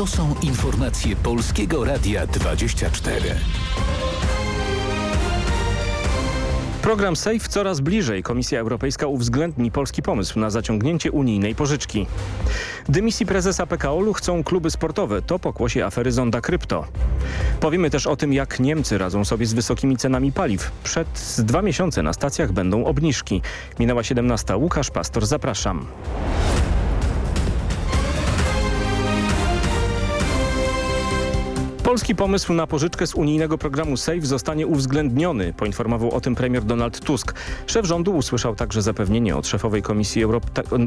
To są informacje Polskiego Radia 24. Program SAFE coraz bliżej. Komisja Europejska uwzględni polski pomysł na zaciągnięcie unijnej pożyczki. Dymisji prezesa PKO-u chcą kluby sportowe. To pokłosie afery Zonda Krypto. Powiemy też o tym, jak Niemcy radzą sobie z wysokimi cenami paliw. Przed dwa miesiące na stacjach będą obniżki. Minęła 17. Łukasz Pastor, zapraszam. Polski pomysł na pożyczkę z unijnego programu SAFE zostanie uwzględniony, poinformował o tym premier Donald Tusk. Szef rządu usłyszał także zapewnienie od szefowej Komisji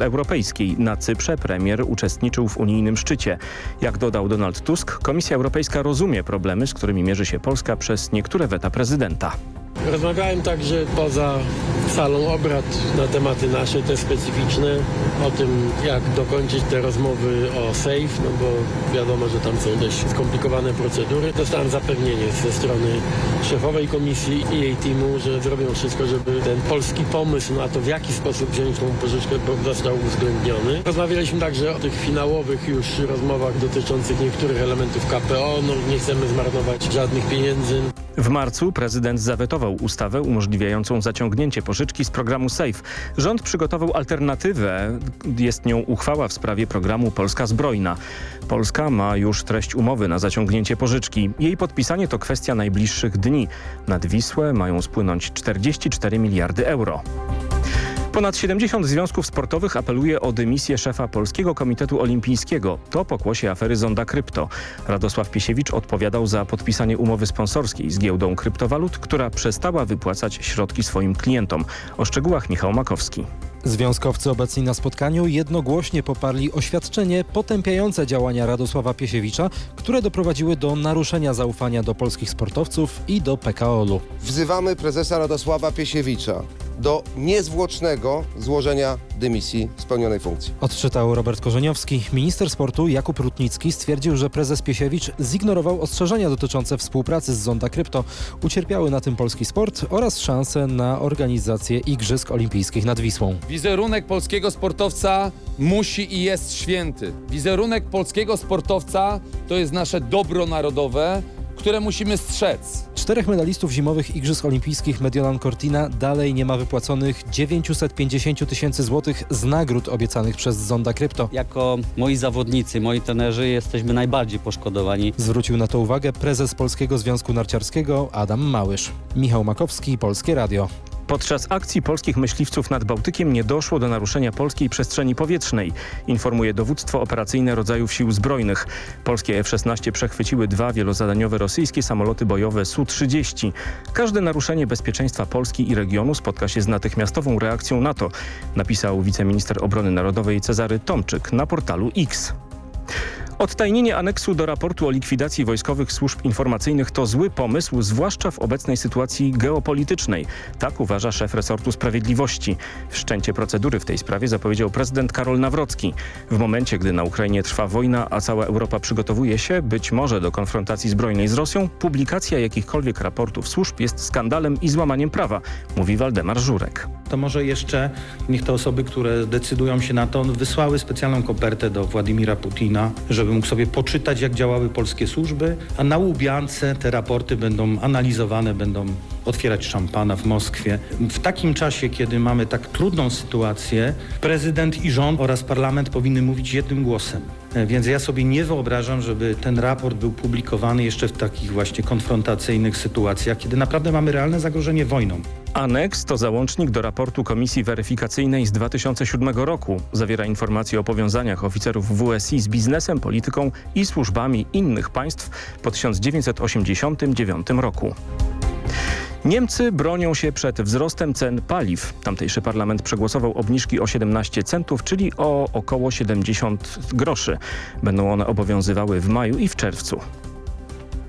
Europejskiej. Na Cyprze premier uczestniczył w unijnym szczycie. Jak dodał Donald Tusk, Komisja Europejska rozumie problemy, z którymi mierzy się Polska przez niektóre weta prezydenta. Rozmawiałem także poza salą obrad na tematy nasze, te specyficzne, o tym jak dokończyć te rozmowy o SAFE, no bo wiadomo, że tam są dość skomplikowane procedury. Dostałem zapewnienie ze strony szefowej komisji i jej teamu, że zrobią wszystko, żeby ten polski pomysł na to, w jaki sposób wziąć tą pożyczkę został uwzględniony. Rozmawialiśmy także o tych finałowych już rozmowach dotyczących niektórych elementów KPO. No, nie chcemy zmarnować żadnych pieniędzy. W marcu prezydent zawetował ustawę umożliwiającą zaciągnięcie pożyczki z programu SAFE. Rząd przygotował alternatywę. Jest nią uchwała w sprawie programu Polska Zbrojna. Polska ma już treść umowy na zaciągnięcie pożyczki. Jej podpisanie to kwestia najbliższych dni. Nad Wisłę mają spłynąć 44 miliardy euro. Ponad 70 związków sportowych apeluje o dymisję szefa Polskiego Komitetu Olimpijskiego. To pokłosie afery Zonda Krypto. Radosław Piesiewicz odpowiadał za podpisanie umowy sponsorskiej z giełdą kryptowalut, która przestała wypłacać środki swoim klientom. O szczegółach Michał Makowski. Związkowcy obecni na spotkaniu jednogłośnie poparli oświadczenie potępiające działania Radosława Piesiewicza, które doprowadziły do naruszenia zaufania do polskich sportowców i do PKO-u. Wzywamy prezesa Radosława Piesiewicza do niezwłocznego złożenia dymisji z pełnionej funkcji. Odczytał Robert Korzeniowski. Minister sportu Jakub Rutnicki stwierdził, że prezes Piesiewicz zignorował ostrzeżenia dotyczące współpracy z Zonda Krypto. Ucierpiały na tym polski sport oraz szanse na organizację Igrzysk Olimpijskich nad Wisłą. Wizerunek polskiego sportowca musi i jest święty. Wizerunek polskiego sportowca to jest nasze dobro narodowe, które musimy strzec. Czterech medalistów zimowych Igrzysk Olimpijskich Mediolan Cortina dalej nie ma wypłaconych 950 tysięcy złotych z nagród obiecanych przez Zonda Krypto. Jako moi zawodnicy, moi trenerzy jesteśmy najbardziej poszkodowani. Zwrócił na to uwagę prezes Polskiego Związku Narciarskiego Adam Małysz. Michał Makowski, Polskie Radio. Podczas akcji polskich myśliwców nad Bałtykiem nie doszło do naruszenia polskiej przestrzeni powietrznej, informuje dowództwo operacyjne rodzajów sił zbrojnych. Polskie F-16 przechwyciły dwa wielozadaniowe rosyjskie samoloty bojowe Su-30. Każde naruszenie bezpieczeństwa Polski i regionu spotka się z natychmiastową reakcją NATO, napisał wiceminister obrony narodowej Cezary Tomczyk na portalu X. Odtajnienie aneksu do raportu o likwidacji wojskowych służb informacyjnych to zły pomysł, zwłaszcza w obecnej sytuacji geopolitycznej. Tak uważa szef resortu sprawiedliwości. Wszczęcie procedury w tej sprawie zapowiedział prezydent Karol Nawrocki. W momencie, gdy na Ukrainie trwa wojna, a cała Europa przygotowuje się być może do konfrontacji zbrojnej z Rosją, publikacja jakichkolwiek raportów służb jest skandalem i złamaniem prawa, mówi Waldemar Żurek. To może jeszcze niech te osoby, które decydują się na to, wysłały specjalną kopertę do Władimira Putina, żeby mógł sobie poczytać, jak działały polskie służby, a na Łubiance te raporty będą analizowane, będą otwierać szampana w Moskwie. W takim czasie, kiedy mamy tak trudną sytuację, prezydent i rząd oraz parlament powinny mówić jednym głosem. Więc ja sobie nie wyobrażam, żeby ten raport był publikowany jeszcze w takich właśnie konfrontacyjnych sytuacjach, kiedy naprawdę mamy realne zagrożenie wojną. Aneks to załącznik do raportu Komisji Weryfikacyjnej z 2007 roku. Zawiera informacje o powiązaniach oficerów WSI z biznesem, polityką i służbami innych państw po 1989 roku. Niemcy bronią się przed wzrostem cen paliw. Tamtejszy parlament przegłosował obniżki o 17 centów, czyli o około 70 groszy. Będą one obowiązywały w maju i w czerwcu.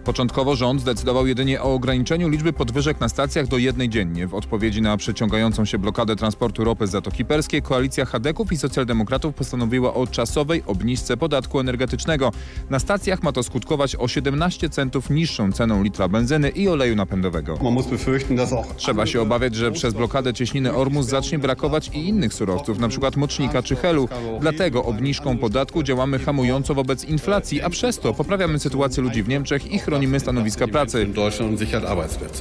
Początkowo rząd zdecydował jedynie o ograniczeniu liczby podwyżek na stacjach do jednej dziennie. W odpowiedzi na przeciągającą się blokadę transportu ropy z Zatoki Perskiej koalicja Hadeków i socjaldemokratów postanowiła o czasowej obniżce podatku energetycznego. Na stacjach ma to skutkować o 17 centów niższą ceną litra benzyny i oleju napędowego. Trzeba się obawiać, że przez blokadę cieśniny Ormus zacznie brakować i innych surowców, np. mocznika czy helu. Dlatego obniżką podatku działamy hamująco wobec inflacji, a przez to poprawiamy sytuację ludzi w Niemczech i chronimy stanowiska pracy.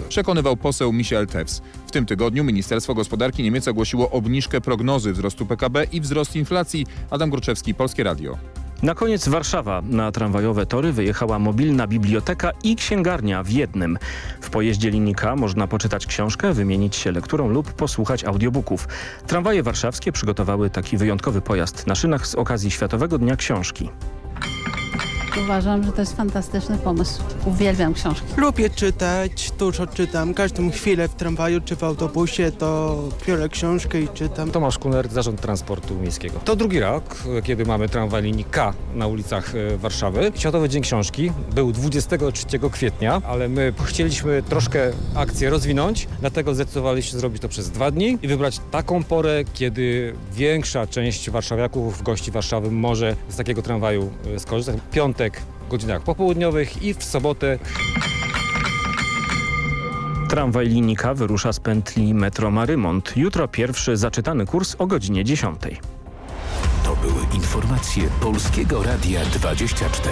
Przekonywał poseł Michel Tews. W tym tygodniu Ministerstwo Gospodarki Niemiec ogłosiło obniżkę prognozy wzrostu PKB i wzrost inflacji. Adam Gruczewski, Polskie Radio. Na koniec Warszawa. Na tramwajowe tory wyjechała mobilna biblioteka i księgarnia w jednym. W pojeździe linijka można poczytać książkę, wymienić się lekturą lub posłuchać audiobooków. Tramwaje warszawskie przygotowały taki wyjątkowy pojazd na szynach z okazji Światowego Dnia Książki. Uważam, że to jest fantastyczny pomysł. Uwielbiam książki. Lubię czytać, dużo czytam. Każdą chwilę w tramwaju czy w autobusie to biorę książkę i czytam. Tomasz Kuner, Zarząd Transportu Miejskiego. To drugi rok, kiedy mamy tramwaj linii K na ulicach e, Warszawy. Światowy Dzień Książki był 23 kwietnia, ale my chcieliśmy troszkę akcję rozwinąć, dlatego zdecydowaliśmy zrobić to przez dwa dni i wybrać taką porę, kiedy większa część warszawiaków, gości Warszawy może z takiego tramwaju e, skorzystać. Piątek w godzinach popołudniowych i w sobotę Tramwaj linijka wyrusza z pętli metro Marymont. Jutro pierwszy zaczytany kurs o godzinie 10. To były informacje Polskiego Radia 24.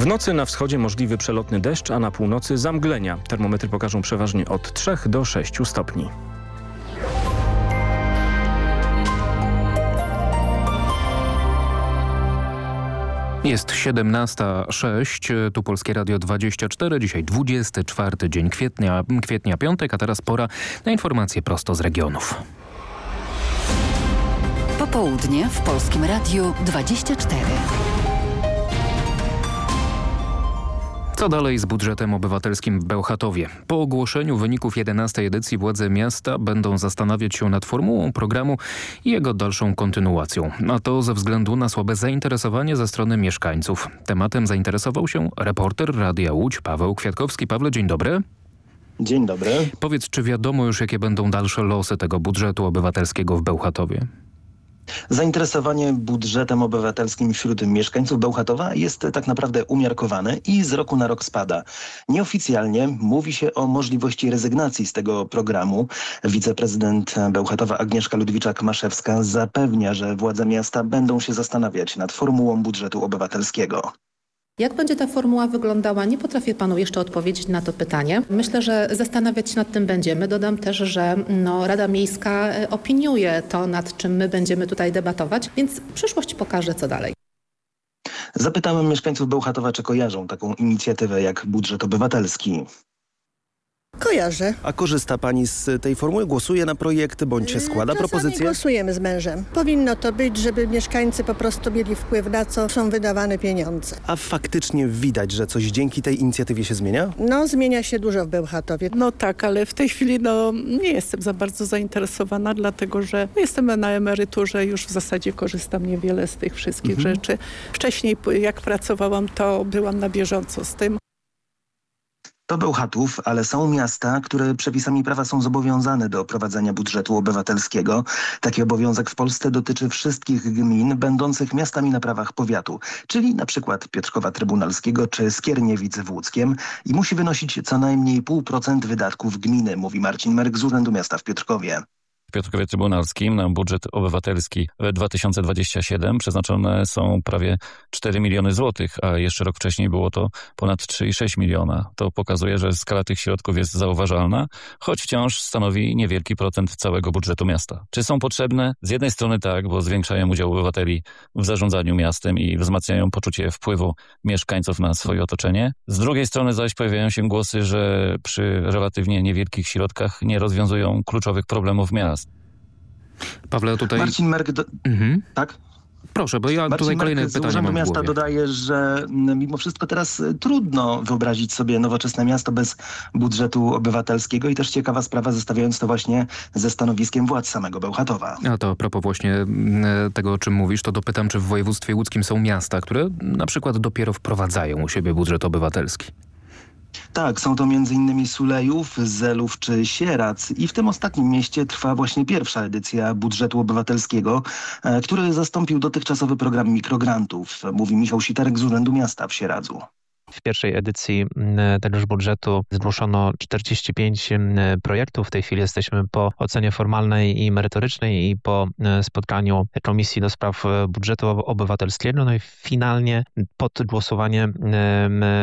W nocy na wschodzie możliwy przelotny deszcz, a na północy zamglenia. Termometry pokażą przeważnie od 3 do 6 stopni. Jest 17.06, tu Polskie Radio 24, dzisiaj 24 dzień kwietnia, kwietnia piątek, a teraz pora na informacje prosto z regionów. Popołudnie w Polskim Radiu 24. Co dalej z budżetem obywatelskim w Bełchatowie? Po ogłoszeniu wyników 11 edycji władze miasta będą zastanawiać się nad formułą programu i jego dalszą kontynuacją. A to ze względu na słabe zainteresowanie ze strony mieszkańców. Tematem zainteresował się reporter Radia Łódź Paweł Kwiatkowski. Pawle, dzień dobry. Dzień dobry. Powiedz, czy wiadomo już jakie będą dalsze losy tego budżetu obywatelskiego w Bełchatowie? Zainteresowanie budżetem obywatelskim wśród mieszkańców Bełchatowa jest tak naprawdę umiarkowane i z roku na rok spada. Nieoficjalnie mówi się o możliwości rezygnacji z tego programu. Wiceprezydent Bełchatowa Agnieszka Ludwiczak-Maszewska zapewnia, że władze miasta będą się zastanawiać nad formułą budżetu obywatelskiego. Jak będzie ta formuła wyglądała? Nie potrafię panu jeszcze odpowiedzieć na to pytanie. Myślę, że zastanawiać się nad tym będziemy. Dodam też, że no, Rada Miejska opiniuje to, nad czym my będziemy tutaj debatować, więc przyszłość pokaże, co dalej. Zapytałem mieszkańców Bełchatowa, czy kojarzą taką inicjatywę jak budżet obywatelski. Kojarzę. A korzysta pani z tej formuły? Głosuje na projekty bądź składa Czasami propozycje? głosujemy z mężem. Powinno to być, żeby mieszkańcy po prostu mieli wpływ na co są wydawane pieniądze. A faktycznie widać, że coś dzięki tej inicjatywie się zmienia? No, zmienia się dużo w Bełchatowie. No tak, ale w tej chwili no, nie jestem za bardzo zainteresowana, dlatego że jestem na emeryturze, już w zasadzie korzystam niewiele z tych wszystkich Mhm. rzeczy. Wcześniej jak pracowałam, to byłam na bieżąco z tym. To Bełchatów, ale są miasta, które przepisami prawa są zobowiązane do prowadzenia budżetu obywatelskiego. Taki obowiązek w Polsce dotyczy wszystkich gmin będących miastami na prawach powiatu, czyli na przykład Piotrkowa Trybunalskiego czy Skierniewic w Łódzkiem i musi wynosić co najmniej 0,5% wydatków gminy, mówi Marcin Merk z Urzędu Miasta w Piotrkowie. W Trybunalskim na budżet obywatelski w 2027 przeznaczone są prawie 4 miliony złotych, a jeszcze rok wcześniej było to ponad 3,6 miliona. To pokazuje, że skala tych środków jest zauważalna, choć wciąż stanowi niewielki procent całego budżetu miasta. Czy są potrzebne? Z jednej strony tak, bo zwiększają udział obywateli w zarządzaniu miastem i wzmacniają poczucie wpływu mieszkańców na swoje otoczenie. Z drugiej strony zaś pojawiają się głosy, że przy relatywnie niewielkich środkach nie rozwiązują kluczowych problemów miast. Pawle, tutaj... Marcin Merk... Do... Mhm. Tak? Proszę, bo ja Marcin tutaj kolejne Merkel z pytania Urzędu Miasta dodaje, że mm, mimo wszystko teraz y, trudno wyobrazić sobie nowoczesne miasto bez budżetu obywatelskiego i też ciekawa sprawa, zestawiając to właśnie ze stanowiskiem władz samego Bełchatowa. A to a propos właśnie mm, tego, o czym mówisz, to dopytam, czy w województwie łódzkim są miasta, które na przykład dopiero wprowadzają u siebie budżet obywatelski. Tak, są to m.in. Sulejów, Zelów czy Sierac i w tym ostatnim mieście trwa właśnie pierwsza edycja budżetu obywatelskiego, e, który zastąpił dotychczasowy program mikrograntów, mówi Michał Sitarek z Urzędu Miasta w Sieradzu. W pierwszej edycji mm, tegoż budżetu zgłoszono 45 mm, projektów. W tej chwili jesteśmy po ocenie formalnej i merytorycznej i po e, spotkaniu Komisji do Spraw e, Budżetu Ob- Obywatelskiego. No i finalnie pod głosowanie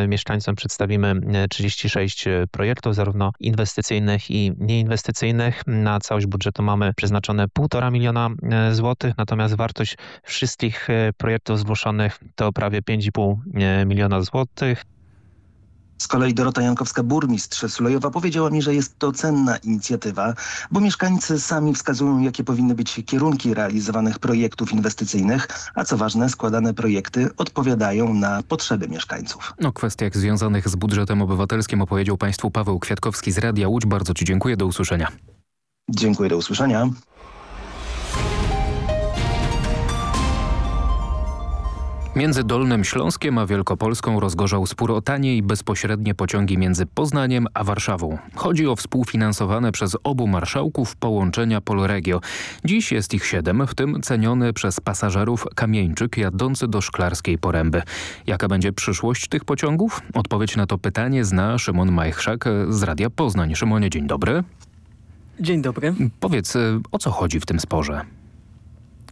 mieszkańcom przedstawimy e, 36 projektów, zarówno inwestycyjnych i nieinwestycyjnych. Na całość budżetu mamy przeznaczone 1,5 miliona e, złotych, natomiast wartość wszystkich e, projektów zgłoszonych to prawie 5,5 e, miliona złotych. Z kolei Dorota Jankowska, burmistrz Sulejowa, powiedziała mi, że jest to cenna inicjatywa, bo mieszkańcy sami wskazują, jakie powinny być kierunki realizowanych projektów inwestycyjnych, a co ważne, składane projekty odpowiadają na potrzeby mieszkańców. O kwestiach związanych z budżetem obywatelskim opowiedział Państwu Paweł Kwiatkowski z Radia Łódź. Bardzo Ci dziękuję. Do usłyszenia. Dziękuję, do usłyszenia. Między Dolnym Śląskiem a Wielkopolską rozgorzał spór o tanie i bezpośrednie pociągi między Poznaniem a Warszawą. Chodzi o współfinansowane przez obu marszałków połączenia Polregio. Dziś jest ich siedem, w tym ceniony przez pasażerów kamieńczyk jadący do Szklarskiej Poręby. Jaka będzie przyszłość tych pociągów? Odpowiedź na to pytanie zna Szymon Majchrzak z Radia Poznań. Szymonie, dzień dobry. Dzień dobry. Powiedz, y, o co chodzi w tym sporze?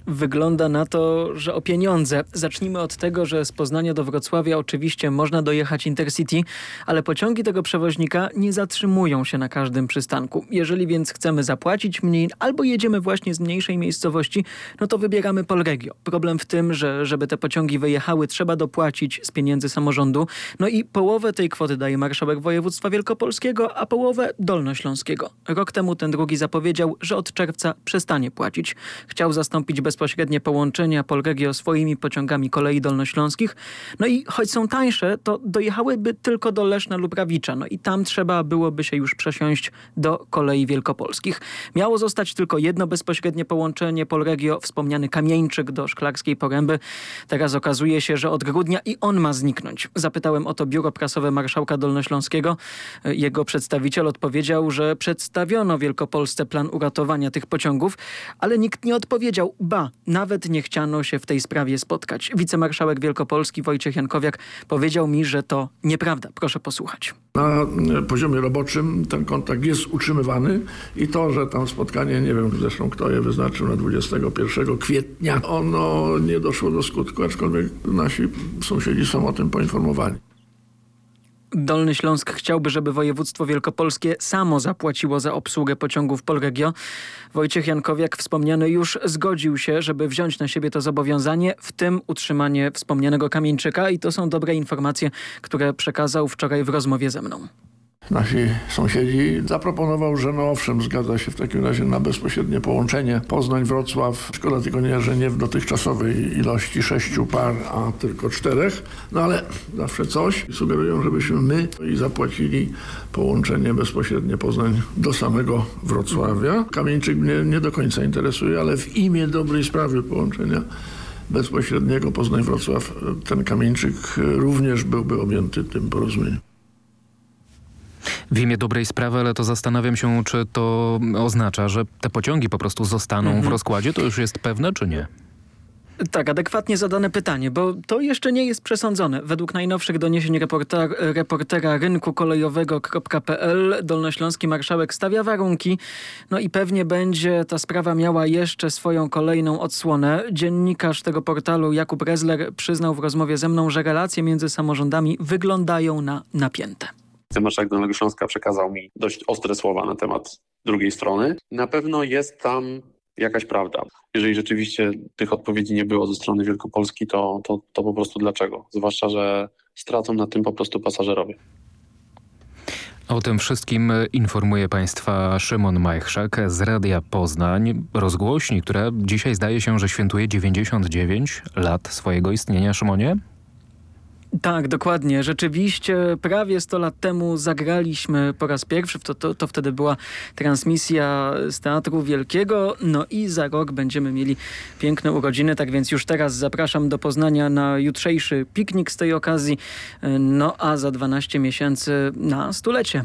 Wygląda na to, że o pieniądze. Zacznijmy od tego, że z Poznania do Wrocławia oczywiście można dojechać Intercity, ale pociągi tego przewoźnika nie zatrzymują się na każdym przystanku. Jeżeli więc chcemy zapłacić mniej albo jedziemy właśnie z mniejszej miejscowości, no to wybieramy Polregio. Problem w tym, że żeby te pociągi wyjechały, trzeba dopłacić z pieniędzy samorządu. No i połowę tej kwoty daje marszałek województwa wielkopolskiego, a połowę dolnośląskiego. Rok temu ten drugi zapowiedział, że od czerwca przestanie płacić. Chciał zastąpić bezpośrednie połączenia Polregio swoimi pociągami kolei dolnośląskich. No i choć są tańsze, to dojechałyby tylko do Leszna lub Rawicza. No i tam trzeba byłoby się już przesiąść do kolei wielkopolskich. Miało zostać tylko jedno bezpośrednie połączenie Polregio, wspomniany Kamieńczyk do Szklarskiej Poręby. Teraz okazuje się, że od grudnia i on ma zniknąć. Zapytałem o to biuro prasowe marszałka Dolnośląskiego. Jego przedstawiciel odpowiedział, że przedstawiono Wielkopolsce plan uratowania tych pociągów, ale nikt nie odpowiedział. Ba, nawet nie chciano się w tej sprawie spotkać. Wicemarszałek Wielkopolski Wojciech Jankowiak powiedział mi, że to nieprawda. Proszę posłuchać. Na e, poziomie roboczym ten kontakt jest utrzymywany i to, że tam spotkanie, nie wiem zresztą kto je wyznaczył na 21 kwietnia, ono nie doszło do skutku, aczkolwiek nasi sąsiedzi są o tym poinformowani. Dolny Śląsk chciałby, żeby województwo wielkopolskie samo zapłaciło za obsługę pociągów Polregio. Wojciech Jankowiak wspomniany już zgodził się, żeby wziąć na siebie to zobowiązanie, w tym utrzymanie wspomnianego Kamieńczyka i to są dobre informacje, które przekazał wczoraj w rozmowie ze mną. Nasi sąsiedzi zaproponował, że no owszem, zgadza się w takim razie na bezpośrednie połączenie Poznań-Wrocław. Szkoda tylko nie, że nie w dotychczasowej ilości sześciu par, a tylko czterech. No ale zawsze coś. Sugerują, żebyśmy my i zapłacili połączenie bezpośrednie Poznań do samego Wrocławia. Kamieńczyk mnie nie do końca interesuje, ale w imię dobrej sprawy połączenia bezpośredniego Poznań-Wrocław ten kamieńczyk również byłby objęty tym porozumieniem. W imię dobrej sprawy, ale to zastanawiam się, czy to oznacza, że te pociągi po prostu zostaną w Mhm. rozkładzie. To już jest pewne, czy nie? Tak, adekwatnie zadane pytanie, bo to jeszcze nie jest przesądzone. Według najnowszych doniesień reporter, reportera rynku kolejowego.pl dolnośląski marszałek stawia warunki, no i pewnie będzie ta sprawa miała jeszcze swoją kolejną odsłonę. Dziennikarz tego portalu Jakub Rezler przyznał w rozmowie ze mną, że relacje między samorządami wyglądają na napięte. Marszałek Dolnego Śląska przekazał mi dość ostre słowa na temat drugiej strony. Na pewno jest tam jakaś prawda. Jeżeli rzeczywiście tych odpowiedzi nie było ze strony Wielkopolski, to, to, to po prostu dlaczego? Zwłaszcza, że stracą na tym po prostu pasażerowie. O tym wszystkim informuje Państwa Szymon Majchrzak z Radia Poznań. Rozgłośni, która dzisiaj zdaje się, że świętuje 99 lat swojego istnienia. Szymonie? Tak, dokładnie. Rzeczywiście prawie 100 lat temu zagraliśmy po raz pierwszy. To, to, to wtedy była transmisja z Teatru Wielkiego. No i za rok będziemy mieli piękne urodziny. Tak więc już teraz zapraszam do Poznania na jutrzejszy piknik z tej okazji. No a za 12 miesięcy na stulecie.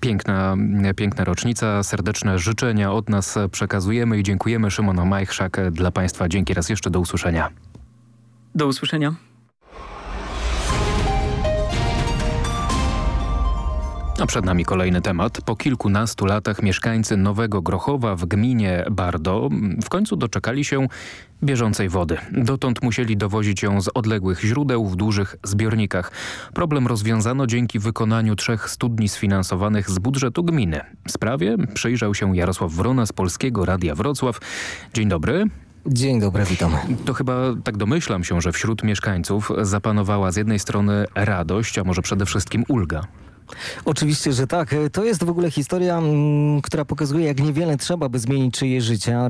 Piękna, piękna rocznica, serdeczne życzenia od nas przekazujemy i dziękujemy Szymon Majchrzak dla Państwa. Dzięki raz jeszcze, do usłyszenia. Do usłyszenia. A przed nami kolejny temat. Po kilkunastu latach mieszkańcy Nowego Grochowa w gminie Bardo w końcu doczekali się bieżącej wody. Dotąd musieli dowozić ją z odległych źródeł w dużych zbiornikach. Problem rozwiązano dzięki wykonaniu trzech studni sfinansowanych z budżetu gminy. Sprawie przyjrzał się Jarosław Wrona z Polskiego Radia Wrocław. Dzień dobry. Dzień dobry, witam. To chyba tak domyślam się, że wśród mieszkańców zapanowała z jednej strony radość, a może przede wszystkim ulga. Oczywiście, że tak. To jest w ogóle historia, która pokazuje, jak niewiele trzeba, by zmienić czyjeś życie, a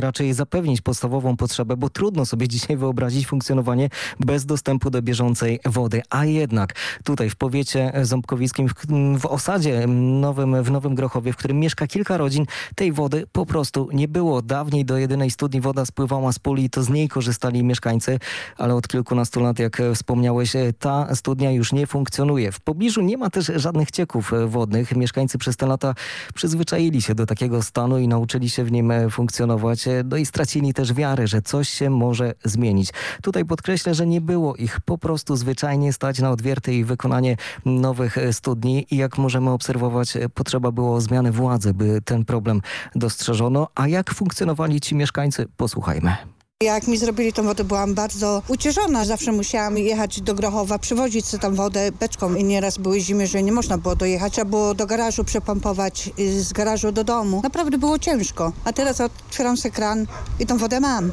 raczej zapewnić podstawową potrzebę, bo trudno sobie dzisiaj wyobrazić funkcjonowanie bez dostępu do bieżącej wody. A jednak tutaj w powiecie ząbkowickim, w, w osadzie nowym, w Nowym Grochowie, w którym mieszka kilka rodzin, tej wody po prostu nie było. Dawniej do jedynej studni woda spływała z puli i to z niej korzystali mieszkańcy, ale od kilkunastu lat, jak wspomniałeś, ta studnia już nie funkcjonuje. W pobliżu nie ma też żadnych cieków e, wodnych. Mieszkańcy przez te lata przyzwyczaili się do takiego stanu i nauczyli się w nim e, funkcjonować. E, no i stracili też wiarę, że coś się może zmienić. Tutaj podkreślę, że nie było ich po prostu zwyczajnie stać na odwierty i wykonanie nowych studni i jak możemy obserwować, potrzeba było zmiany władzy, by ten problem dostrzeżono. A jak funkcjonowali ci mieszkańcy? Posłuchajmy. Jak mi zrobili tą wodę, byłam bardzo ucieszona. Zawsze musiałam jechać do Grochowa, przywozić sobie tam wodę beczką i nieraz były zimy, że nie można było dojechać. Trzeba było do garażu przepompować, z garażu do domu. Naprawdę było ciężko. A teraz otwieram sobie kran i tą wodę mam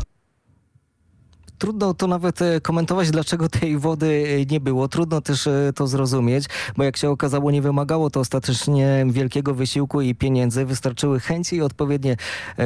trudno to nawet e, komentować, dlaczego tej wody e, nie było. Trudno też e, to zrozumieć, bo jak się okazało, nie wymagało to ostatecznie wielkiego wysiłku i pieniędzy. Wystarczyły chęci i odpowiednie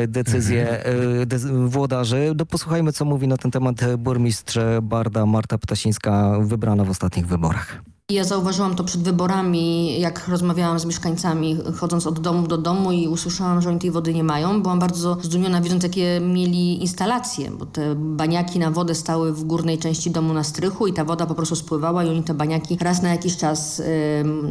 decyzje mhm. włodarzy. No, posłuchajmy, co mówi na ten temat burmistrz Barda Marta Ptasińska, wybrana w ostatnich wyborach. Ja zauważyłam to przed wyborami, jak rozmawiałam z mieszkańcami, chodząc od domu do domu i usłyszałam, że oni tej wody nie mają. Byłam bardzo zdumiona, widząc jakie mieli instalacje, bo te baniaki na wodę stały w górnej części domu na strychu i ta woda po prostu spływała i oni te baniaki raz na jakiś czas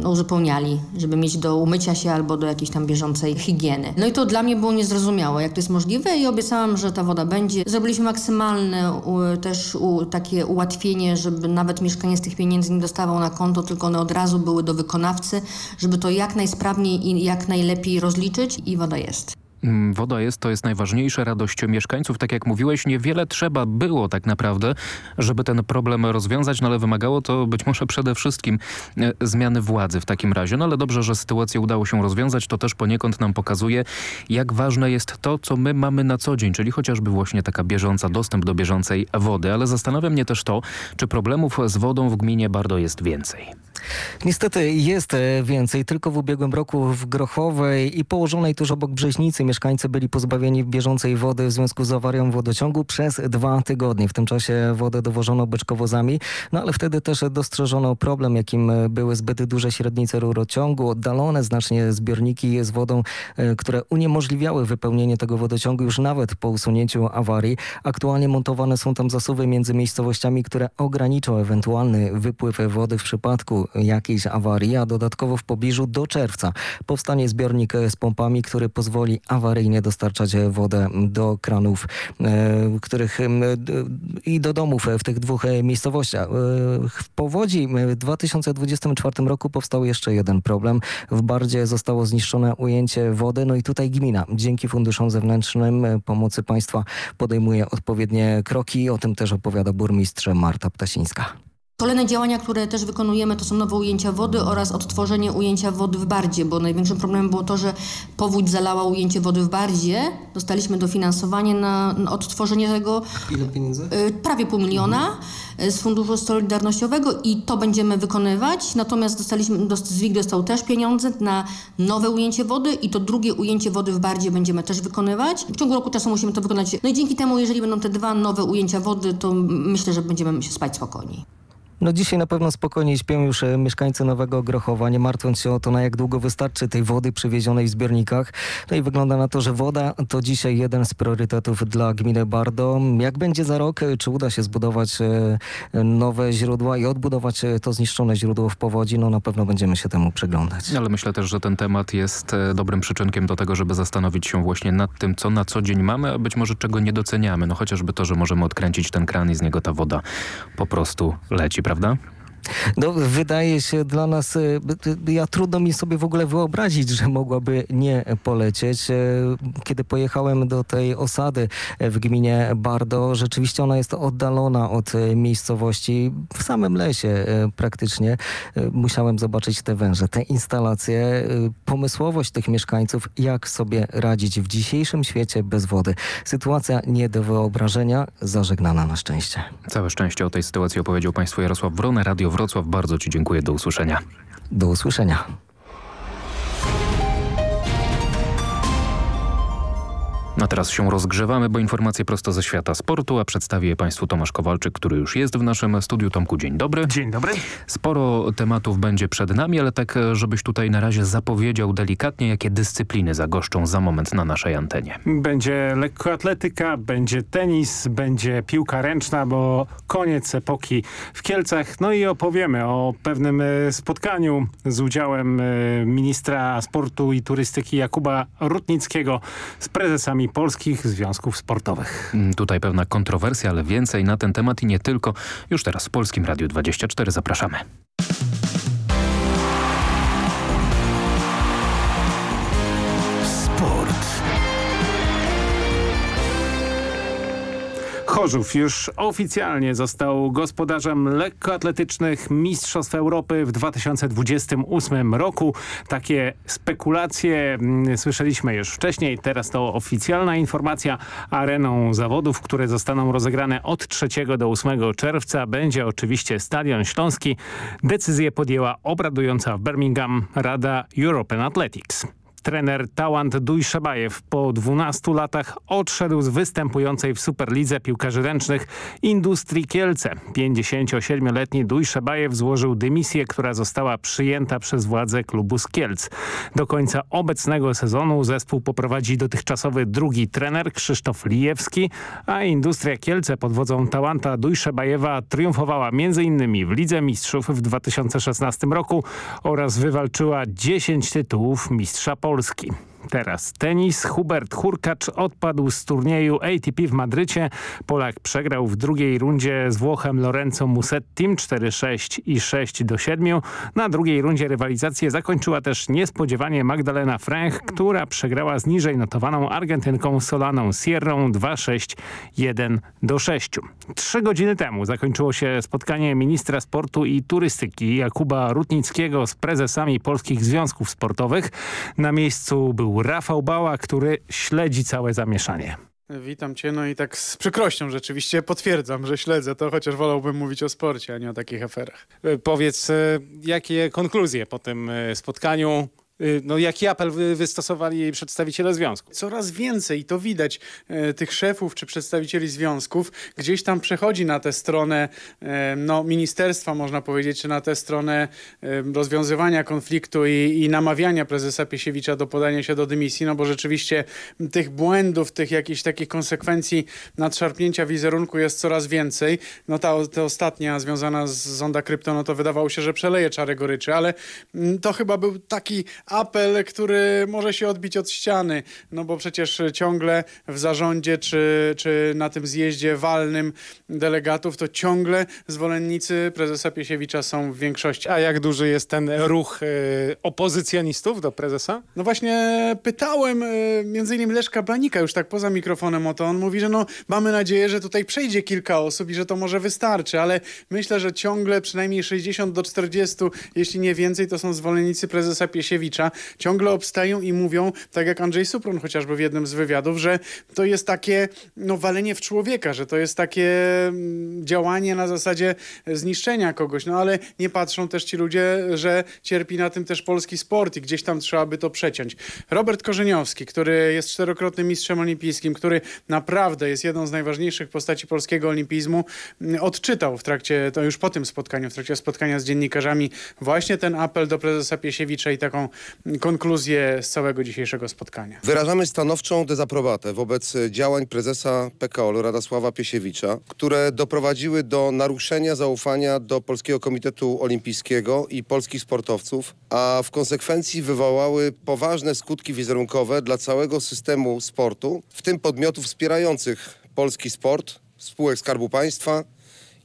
yy, uzupełniali, żeby mieć do umycia się albo do jakiejś tam bieżącej higieny. No i to dla mnie było niezrozumiałe, jak to jest możliwe i obiecałam, że ta woda będzie. Zrobiliśmy maksymalne u, też u, takie ułatwienie, żeby nawet mieszkaniec tych pieniędzy nie dostawał na konto konto, tylko one od razu były do wykonawcy, żeby to jak najsprawniej i jak najlepiej rozliczyć i woda jest. Mm, woda jest, to jest najważniejsza radość mieszkańców. Tak jak mówiłeś, niewiele trzeba było tak naprawdę, żeby ten problem rozwiązać, no ale wymagało to być może przede wszystkim e, zmiany władzy w takim razie. No ale dobrze, że sytuację udało się rozwiązać. To też poniekąd nam pokazuje, jak ważne jest to, co my mamy na co dzień, czyli chociażby właśnie taka bieżąca, dostęp do bieżącej wody. Ale zastanawia mnie też to, czy problemów z wodą w gminie Bardo jest więcej. Niestety jest e, więcej. Tylko w ubiegłym roku w Grochowej i położonej tuż obok Brzeźnicy mieszkańcy byli pozbawieni bieżącej wody w związku z awarią wodociągu przez dwa tygodnie. W tym czasie wodę dowożono beczkowozami, no ale wtedy też dostrzeżono problem, jakim były zbyt duże średnice rurociągu, oddalone znacznie zbiorniki z wodą, e, które uniemożliwiały wypełnienie tego wodociągu już nawet po usunięciu awarii. Aktualnie montowane są tam zasuwy między miejscowościami, które ograniczą ewentualny wypływ wody w przypadku jakiejś awarii, a dodatkowo w pobliżu do czerwca powstanie zbiornik z pompami, który pozwoli awaryjnie dostarczać wodę do kranów, e, których i do domów w tych dwóch miejscowościach. E, w Powodzi w 2024 roku powstał jeszcze jeden problem. W Bardzie zostało zniszczone ujęcie wody, no i tutaj gmina dzięki funduszom zewnętrznym pomocy państwa podejmuje odpowiednie kroki. O tym też opowiada burmistrz Marta Ptasińska. Kolejne działania, które też wykonujemy, to są nowe ujęcia wody oraz odtworzenie ujęcia wody w Bardzie, bo największym problemem było to, że powódź zalała ujęcie wody w Bardzie. Dostaliśmy dofinansowanie na, na odtworzenie tego. Ile pieniędzy? Y, prawie pół miliona y, z Funduszu Solidarnościowego i to będziemy wykonywać. Natomiast dostaliśmy, ZWIG dostał też pieniądze na nowe ujęcie wody i to drugie ujęcie wody w Bardzie będziemy też wykonywać. W ciągu roku czasu musimy to wykonać. No i dzięki temu, jeżeli będą te dwa nowe ujęcia wody, to myślę, że będziemy się spać spokojniej. No dzisiaj na pewno spokojniej śpią już e, mieszkańcy Nowego Grochowa, nie martwiąc się o to, na jak długo wystarczy tej wody przywiezionej w zbiornikach. No i wygląda na to, że woda to dzisiaj jeden z priorytetów dla gminy Bardo. Jak będzie za rok? Czy uda się zbudować e, nowe źródła i odbudować e, to zniszczone źródło w powodzi? No na pewno będziemy się temu przyglądać. Ale myślę też, że ten temat jest dobrym przyczynkiem do tego, żeby zastanowić się właśnie nad tym, co na co dzień mamy, a być może czego nie doceniamy. No chociażby to, że możemy odkręcić ten kran i z niego ta woda po prostu leci prawda? No, wydaje się dla nas, e, ja trudno mi sobie w ogóle wyobrazić, że mogłaby nie polecieć. E, kiedy pojechałem do tej osady w gminie Bardo, rzeczywiście ona jest oddalona od miejscowości, w samym lesie e, praktycznie. Musiałem zobaczyć te węże, te instalacje, pomysłowość tych mieszkańców, jak sobie radzić w dzisiejszym świecie bez wody. Sytuacja nie do wyobrażenia, zażegnana na szczęście. Całe szczęście o tej sytuacji opowiedział Państwu Jarosław Wrone, Radio Wrocław. Bardzo Ci dziękuję. Do usłyszenia. Do usłyszenia. A teraz się rozgrzewamy, bo informacje prosto ze świata sportu, a przedstawi je Państwu Tomasz Kowalczyk, który już jest w naszym studiu. Tomku, dzień dobry. Dzień dobry. Sporo tematów będzie przed nami, ale tak, żebyś tutaj na razie zapowiedział delikatnie, jakie dyscypliny zagoszczą za moment na naszej antenie. Będzie lekkoatletyka, będzie tenis, będzie piłka ręczna, bo koniec epoki w Kielcach. No i opowiemy o pewnym e, spotkaniu z udziałem e, ministra sportu i turystyki Jakuba Rutnickiego z prezesami polskich związków sportowych. Mm, tutaj pewna kontrowersja, ale więcej na ten temat i nie tylko. Już teraz w Polskim Radiu 24 zapraszamy. Chorzów już oficjalnie został gospodarzem lekkoatletycznych Mistrzostw Europy w 2028 roku. Takie spekulacje mm, słyszeliśmy już wcześniej. Teraz to oficjalna informacja. Areną zawodów, które zostaną rozegrane od 3 do 8 czerwca będzie oczywiście Stadion Śląski. Decyzję podjęła obradująca w Birmingham Rada European Athletics. Trener Tałant Dujszebajew po 12 latach odszedł z występującej w Superlidze piłkarzy ręcznych Industrii Kielce. 57-letni Dujszebajew złożył dymisję, która została przyjęta przez władze klubu z Kielc. Do końca obecnego sezonu zespół poprowadzi dotychczasowy drugi trener Krzysztof Lijewski, a Industria Kielce pod wodzą Tałanta Dujszebajewa triumfowała m.in. w Lidze Mistrzów w 2016 roku oraz wywalczyła 10 tytułów Mistrza Polski. Polski. Teraz tenis. Hubert Hurkacz odpadł z turnieju ATP w Madrycie. Polak przegrał w drugiej rundzie z Włochem Lorenzo Musettim 4-6 i 6-7. Na drugiej rundzie rywalizację zakończyła też niespodziewanie Magdalena Frank, która przegrała z niżej notowaną Argentynką Solaną Sierrą 2-6, 1-6. Trzy godziny temu zakończyło się spotkanie ministra sportu i turystyki Jakuba Rutnickiego z prezesami polskich związków sportowych. Na miejscu był Rafał Bała, który śledzi całe zamieszanie. Witam Cię, no i tak z przykrością rzeczywiście potwierdzam, że śledzę to, chociaż wolałbym mówić o sporcie, a nie o takich aferach. Powiedz, e, jakie konkluzje po tym e, spotkaniu no, jaki apel wystosowali przedstawiciele związku? Coraz więcej, to widać, e, tych szefów czy przedstawicieli związków gdzieś tam przechodzi na tę stronę e, no, ministerstwa, można powiedzieć, czy na tę stronę e, rozwiązywania konfliktu i, i namawiania prezesa Piesiewicza do podania się do dymisji, no bo rzeczywiście tych błędów, tych jakichś takich konsekwencji nadszarpnięcia wizerunku jest coraz więcej. No ta, ta ostatnia związana z Zonda Krypto, no to wydawało się, że przeleje czarę goryczy, ale mm, to chyba był taki apel, który może się odbić od ściany, no bo przecież ciągle w zarządzie czy, czy na tym zjeździe walnym delegatów to ciągle zwolennicy prezesa Piesiewicza są w większości. A jak duży jest ten ruch y, opozycjonistów do prezesa? No właśnie pytałem y, między innymi Leszka Blanika już tak poza mikrofonem o to. On mówi, że no mamy nadzieję, że tutaj przejdzie kilka osób i że to może wystarczy, ale myślę, że ciągle przynajmniej 60 do 40, jeśli nie więcej, to są zwolennicy prezesa Piesiewicza. Ciągle obstają i mówią, tak jak Andrzej Supron chociażby w jednym z wywiadów, że to jest takie no, walenie w człowieka, że to jest takie mm, działanie na zasadzie zniszczenia kogoś. No ale nie patrzą też ci ludzie, że cierpi na tym też polski sport i gdzieś tam trzeba by to przeciąć. Robert Korzeniowski, który jest czterokrotnym mistrzem olimpijskim, który naprawdę jest jedną z najważniejszych postaci polskiego olimpizmu, mm, odczytał w trakcie, to już po tym spotkaniu, w trakcie spotkania z dziennikarzami właśnie ten apel do prezesa Piesiewicza i taką konkluzję z całego dzisiejszego spotkania. Wyrażamy stanowczą dezaprobatę wobec działań prezesa PKO Radosława Piesiewicza, które doprowadziły do naruszenia zaufania do Polskiego Komitetu Olimpijskiego i polskich sportowców, a w konsekwencji wywołały poważne skutki wizerunkowe dla całego systemu sportu, w tym podmiotów wspierających polski sport, spółek Skarbu Państwa,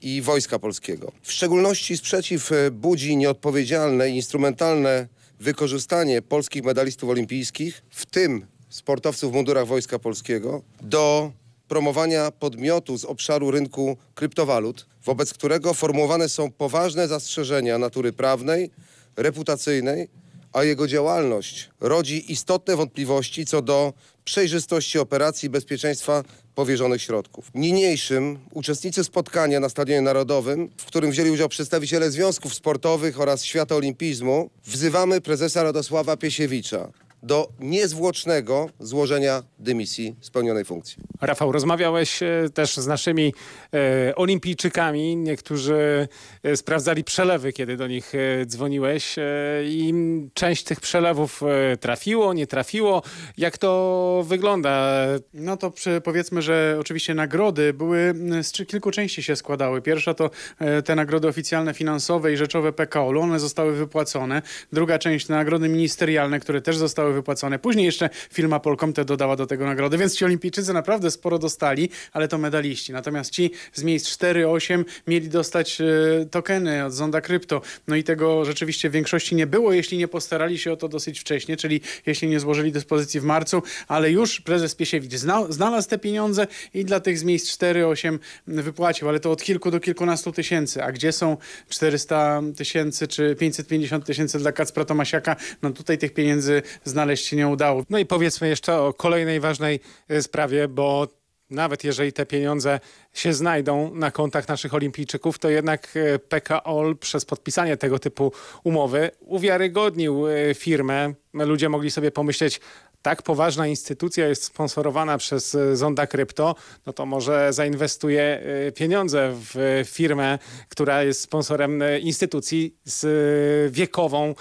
i Wojska Polskiego. W szczególności sprzeciw budzi nieodpowiedzialne i instrumentalne wykorzystanie polskich medalistów olimpijskich, w tym sportowców w mundurach Wojska Polskiego, do promowania podmiotu z obszaru rynku kryptowalut, wobec którego formułowane są poważne zastrzeżenia natury prawnej, reputacyjnej, a jego działalność rodzi istotne wątpliwości co do przejrzystości operacji bezpieczeństwa powierzonych środków. Niniejszym uczestnicy spotkania na Stadionie Narodowym, w którym wzięli udział przedstawiciele związków sportowych oraz świata olimpizmu, wzywamy prezesa Radosława Piesiewicza do niezwłocznego złożenia dymisji z pełnionej funkcji. Rafał, rozmawiałeś e, też z naszymi e, olimpijczykami. Niektórzy e, sprawdzali przelewy, kiedy do nich e, dzwoniłeś e, i część tych przelewów trafiło, nie trafiło. Jak to wygląda? No to przy, powiedzmy, że oczywiście nagrody były z kilku części się składały. Pierwsza to e, te nagrody oficjalne, finansowe i rzeczowe PKO-u. One zostały wypłacone. Druga część nagrody ministerialne, które też zostały wypłacone. Później jeszcze firma Polkomte dodała do tego nagrody, więc ci olimpijczycy naprawdę sporo dostali, ale to medaliści. Natomiast ci z miejsc 4-8 mieli dostać e, tokeny od Zonda Krypto. No i tego rzeczywiście w większości nie było, jeśli nie postarali się o to dosyć wcześnie, czyli jeśli nie złożyli dyspozycji w marcu, ale już prezes Piesiewicz zna, znalazł te pieniądze i dla tych z miejsc 4-8 wypłacił, ale to od kilku do kilkunastu tysięcy. A gdzie są 400 tysięcy czy 550 tysięcy dla Kacpra Tomasiaka? No tutaj tych pieniędzy znaleźć się nie udało. No i powiedzmy jeszcze o kolejnej ważnej e, sprawie, bo nawet jeżeli te pieniądze się znajdą na kontach naszych olimpijczyków, to jednak e, PKO przez podpisanie tego typu umowy uwiarygodnił e, firmę. Ludzie mogli sobie pomyśleć, tak poważna instytucja jest sponsorowana przez e, Zonda Krypto, no to może zainwestuje e, pieniądze w e, firmę, która jest sponsorem instytucji z wiekową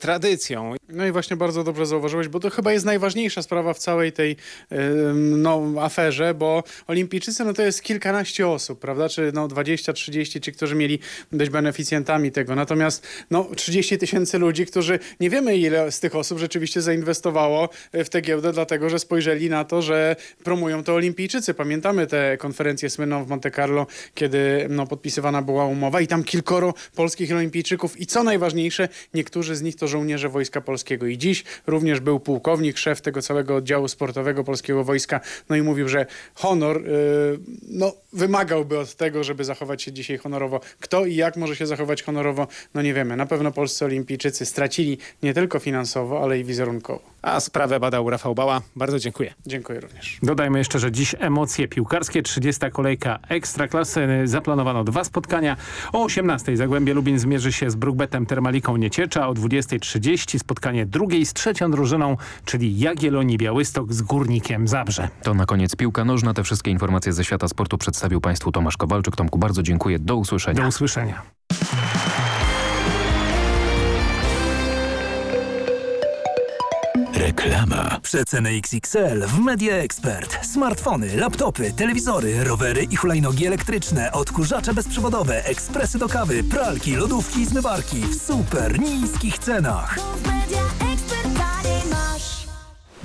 tradycją. No i właśnie bardzo dobrze zauważyłeś, bo to chyba jest najważniejsza sprawa w całej tej no, aferze, bo olimpijczycy no to jest kilkanaście osób, prawda, czy no 20, 30, ci, którzy mieli być beneficjentami tego. Natomiast no 30 tysięcy ludzi, którzy nie wiemy ile z tych osób rzeczywiście zainwestowało w tę giełdę, dlatego że spojrzeli na to, że promują to olimpijczycy. Pamiętamy tę konferencję słynną w Monte Carlo, kiedy no, podpisywana była umowa i tam kilkoro polskich olimpijczyków i co najważniejsze, niektórzy z nich to żołnierze Wojska Polskiego. I dziś również był pułkownik, szef tego całego oddziału sportowego Polskiego Wojska, no i mówił, że honor yy, no, wymagałby od tego, żeby zachować się dzisiaj honorowo. Kto i jak może się zachować honorowo, no nie wiemy. Na pewno polscy olimpijczycy stracili nie tylko finansowo, ale i wizerunkowo. A sprawę badał Rafał Bała. Bardzo dziękuję. Dziękuję również. Dodajmy jeszcze, że dziś emocje piłkarskie. 30. kolejka Ekstraklasy. Zaplanowano dwa spotkania. O 18 Zagłębie Lubin zmierzy się z Brukbetem Termaliką Nieciecza. O 20.30 spotkanie drugiej z trzecią drużyną, czyli Jagiellonii Białystok z Górnikiem Zabrze. To na koniec piłka nożna. Te wszystkie informacje ze świata sportu przedstawił Państwu Tomasz Kowalczyk. Tomku, bardzo dziękuję. Do usłyszenia. Do usłyszenia. Reklama. Przeceny XXL w Media Expert. Smartfony, laptopy, telewizory, rowery i hulajnogi elektryczne, odkurzacze bezprzewodowe, ekspresy do kawy, pralki, lodówki i zmywarki w super niskich cenach.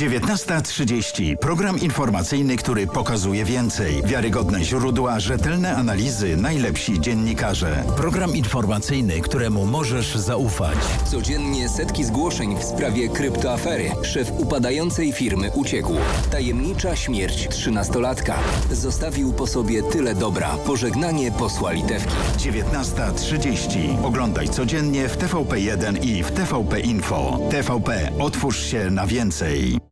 19.30. Program informacyjny, który pokazuje więcej. Wiarygodne źródła, rzetelne analizy, najlepsi dziennikarze. Program informacyjny, któremu możesz zaufać. Codziennie setki zgłoszeń w sprawie kryptoafery. Szef upadającej firmy uciekł. Tajemnicza śmierć trzynastolatka. Zostawił po sobie tyle dobra. Pożegnanie posła Litewki. 19.30. Oglądaj codziennie w TVP1 i w TVP Info. TVP. Otwórz się na więcej.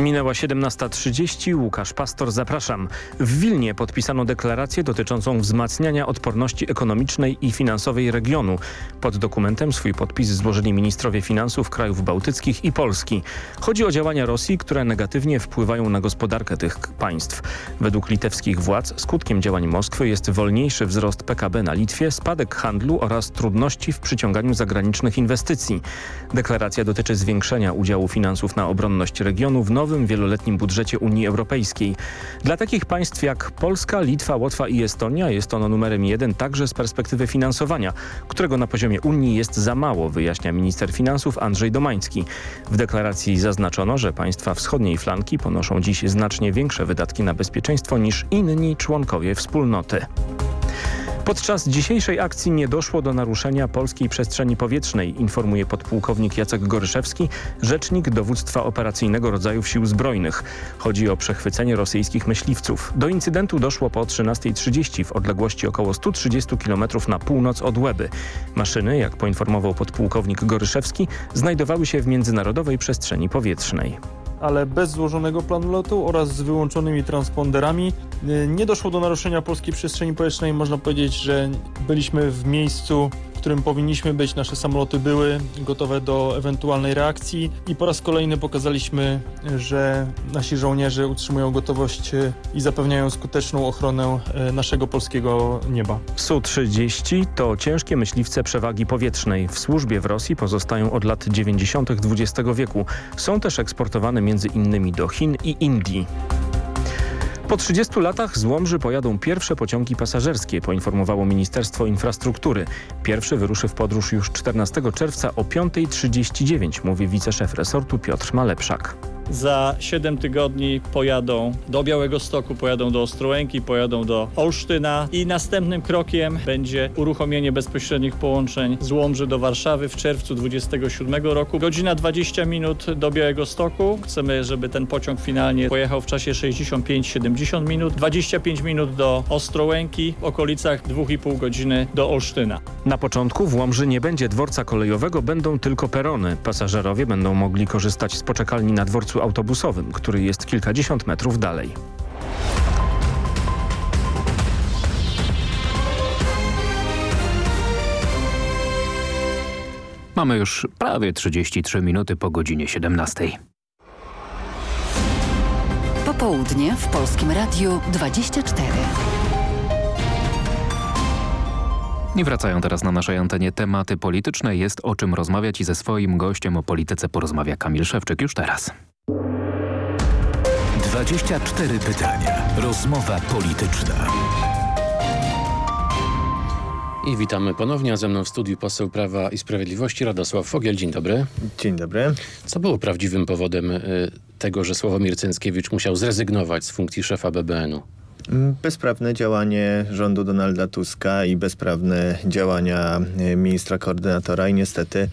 Minęła 17.30. Łukasz Pastor, zapraszam. W Wilnie podpisano deklarację dotyczącą wzmacniania odporności ekonomicznej i finansowej regionu. Pod dokumentem swój podpis złożyli ministrowie finansów krajów bałtyckich i Polski. Chodzi o działania Rosji, które negatywnie wpływają na gospodarkę tych państw. Według litewskich władz skutkiem działań Moskwy jest wolniejszy wzrost PKB na Litwie, spadek handlu oraz trudności w przyciąganiu zagranicznych inwestycji. Deklaracja dotyczy zwiększenia udziału finansów na obronność regionu w nowym nowym wieloletnim budżecie Unii Europejskiej. Dla takich państw jak Polska, Litwa, Łotwa i Estonia jest ono numerem jeden także z perspektywy finansowania, którego na poziomie Unii jest za mało, wyjaśnia minister finansów Andrzej Domański. W deklaracji zaznaczono, że państwa wschodniej flanki ponoszą dziś znacznie większe wydatki na bezpieczeństwo niż inni członkowie wspólnoty. Podczas dzisiejszej akcji nie doszło do naruszenia polskiej przestrzeni powietrznej, informuje podpułkownik Jacek Goryszewski, rzecznik dowództwa operacyjnego rodzajów sił zbrojnych. Chodzi o przechwycenie rosyjskich myśliwców. Do incydentu doszło po 13.30 w odległości około 130 km na północ od Łeby. Maszyny, jak poinformował podpułkownik Goryszewski, znajdowały się w międzynarodowej przestrzeni powietrznej ale bez złożonego planu lotu oraz z wyłączonymi transponderami. Nie doszło do naruszenia polskiej przestrzeni powietrznej. Można powiedzieć, że byliśmy w miejscu, którym powinniśmy być. Nasze samoloty były gotowe do ewentualnej reakcji i po raz kolejny pokazaliśmy, że nasi żołnierze utrzymują gotowość i zapewniają skuteczną ochronę naszego polskiego nieba. Su-30 to ciężkie myśliwce przewagi powietrznej. W służbie w Rosji pozostają od lat 90. XX wieku. Są też eksportowane między innymi do Chin i Indii. Po 30 latach z Łomży pojadą pierwsze pociągi pasażerskie, poinformowało Ministerstwo Infrastruktury. Pierwszy wyruszy w podróż już 14 czerwca o 5.39, mówi wiceszef resortu Piotr Malepszak. Za 7 tygodni pojadą do Białego Stoku, pojadą do Ostrołęki, pojadą do Olsztyna i następnym krokiem będzie uruchomienie bezpośrednich połączeń z Łomży do Warszawy w czerwcu 27 roku. Godzina 20 minut do Białego Stoku. Chcemy, żeby ten pociąg finalnie pojechał w czasie 65-70 minut. 25 minut do Ostrołęki, w okolicach 2,5 godziny do Olsztyna. Na początku w Łomży nie będzie dworca kolejowego, będą tylko perony. Pasażerowie będą mogli korzystać z poczekalni na dworcu autobusowym, który jest kilkadziesiąt metrów dalej. Mamy już prawie 33 minuty po godzinie 17. Popołudnie w Polskim Radiu 24. Nie wracają teraz na naszej antenie tematy polityczne. Jest o czym rozmawiać i ze swoim gościem o polityce porozmawia Kamil Szewczyk już teraz. 24 pytania. Rozmowa polityczna. I witamy ponownie, a ze mną w studiu poseł Prawa i Sprawiedliwości Radosław Fogiel. Dzień dobry. Dzień dobry. Co było prawdziwym powodem y, tego, że Sławomir Cęckiewicz musiał zrezygnować z funkcji szefa BBN-u? Bezprawne działanie rządu Donalda Tuska i bezprawne działania e, ministra koordynatora i niestety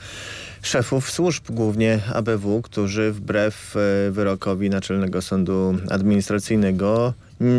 szefów służb, głównie ABW, którzy wbrew e, wyrokowi Naczelnego Sądu Administracyjnego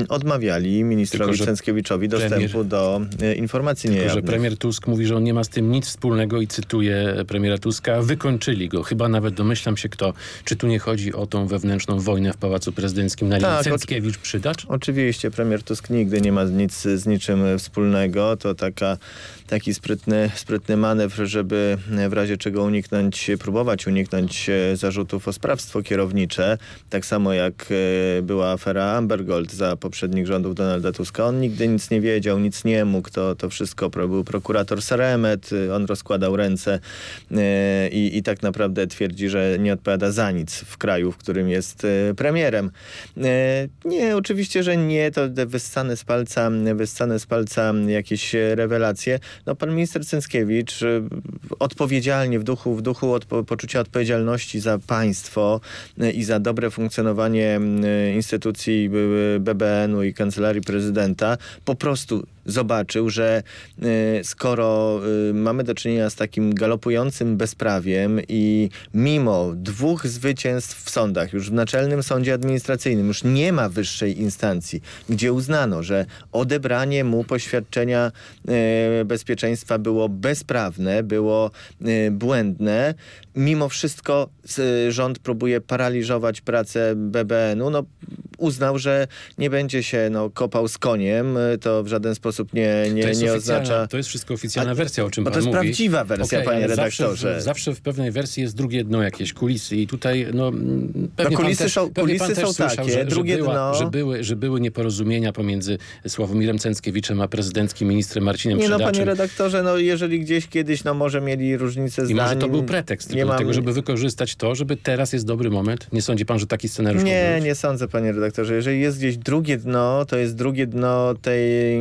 odmawiali ministrowi Tylko, Cęckiewiczowi dostępu premier, do e, informacji tylko, niejawnych. że premier Tusk mówi, że on nie ma z tym nic wspólnego i cytuję premiera Tuska, wykończyli go. Chyba nawet domyślam się kto. Czy tu nie chodzi o tą wewnętrzną wojnę w Pałacu Prezydenckim na tak, Cęckiewicz przydacz? Oczywiście premier Tusk nigdy nie ma nic z niczym wspólnego. To taka taki sprytny, sprytny manewr, żeby w razie czego uniknąć, próbować uniknąć e, zarzutów o sprawstwo kierownicze. Tak samo jak e, była afera Ambergold za poprzednich rządów Donalda Tuska. On nigdy nic nie wiedział, nic nie mógł. To, to wszystko był prokurator Saremet. E, on rozkładał ręce i, i tak naprawdę twierdzi, że nie odpowiada za nic w kraju, w którym jest premierem. Nie, oczywiście, że nie. To wyssane z palca, wyssane z palca jakieś rewelacje. No, pan minister Cęckiewicz y, odpowiedzialnie, w duchu, w duchu odpo poczucia odpowiedzialności za państwo y, i za dobre funkcjonowanie y, instytucji BBN-u i Kancelarii Prezydenta po prostu zobaczył, że y, skoro y, mamy do czynienia z takim galopującym bezprawiem i mimo dwóch zwycięstw w sądach, już w Naczelnym Sądzie Administracyjnym, już nie ma wyższej instancji, gdzie uznano, że odebranie mu poświadczenia y, bezpieczeństwa było bezprawne, było błędne, mimo wszystko rząd próbuje paraliżować pracę BBN-u. No, uznał, że nie będzie się no, kopał z koniem. To w żaden sposób nie, nie, nie oznacza... To jest wszystko oficjalna A, wersja, o czym pan mówi. to jest mówi. prawdziwa wersja, okay, panie redaktorze. Zawsze w, zawsze w pewnej wersji jest drugie dno, jakieś kulisy i tutaj no, pewnie no, kulisy też, są, kulisy są słyszał, takie, że, drugie że, była, dno... że, były, że były nieporozumienia pomiędzy Sławomirem Cęckiewiczem a prezydenckim ministrem Marcinem Nie no, panie redaktorze, no jeżeli gdzieś kiedyś no może mieli różnicę zdań... I może to był pretekst nie do tego, żeby wykorzystać to, żeby teraz jest dobry moment? Nie sądzi pan, że taki scenariusz Nie, nie sądzę, panie redaktorze. Jeżeli jest gdzieś drugie dno, to jest drugie dno tej,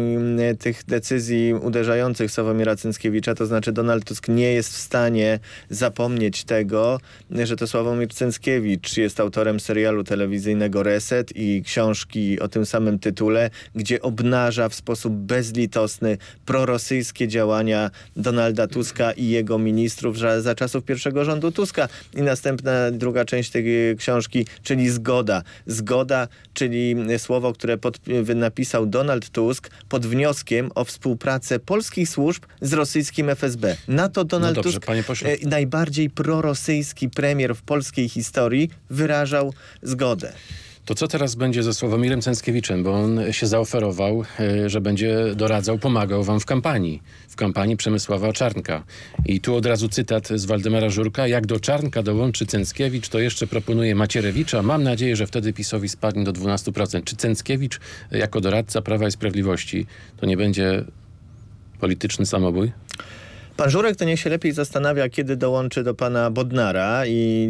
tych decyzji uderzających Sławomira Cęckiewicza, to znaczy Donald Tusk nie jest w stanie zapomnieć tego, że to Sławomir Cęckiewicz jest autorem serialu telewizyjnego Reset i książki o tym samym tytule, gdzie obnaża w sposób bezlitosny prorosyjskie działania Donalda Tuska i jego ministrów za, za czasów pierwszego rządu Tuska. I następna, druga część tej książki, czyli zgoda. Zgoda, czyli słowo, które pod, napisał Donald Tusk pod wnioskiem o współpracę polskich służb z rosyjskim FSB. Na to Donald no dobrze, Tusk, e, najbardziej prorosyjski premier w polskiej historii, wyrażał zgodę. To co teraz będzie ze Sławomirem Cęckiewiczem? Bo on się zaoferował, e, że będzie doradzał, pomagał wam w kampanii. W kampanii Przemysława Czarnka. I tu od razu cytat z Waldemara Żurka. Jak do Czarnka dołączy Cęckiewicz, to jeszcze proponuje Macierewicza. Mam nadzieję, że wtedy PiSowi spadnie do 12%. Czy Cęckiewicz jako doradca Prawa i Sprawiedliwości to nie będzie polityczny samobój? Pan Żurek to niech się lepiej zastanawia, kiedy dołączy do pana Bodnara i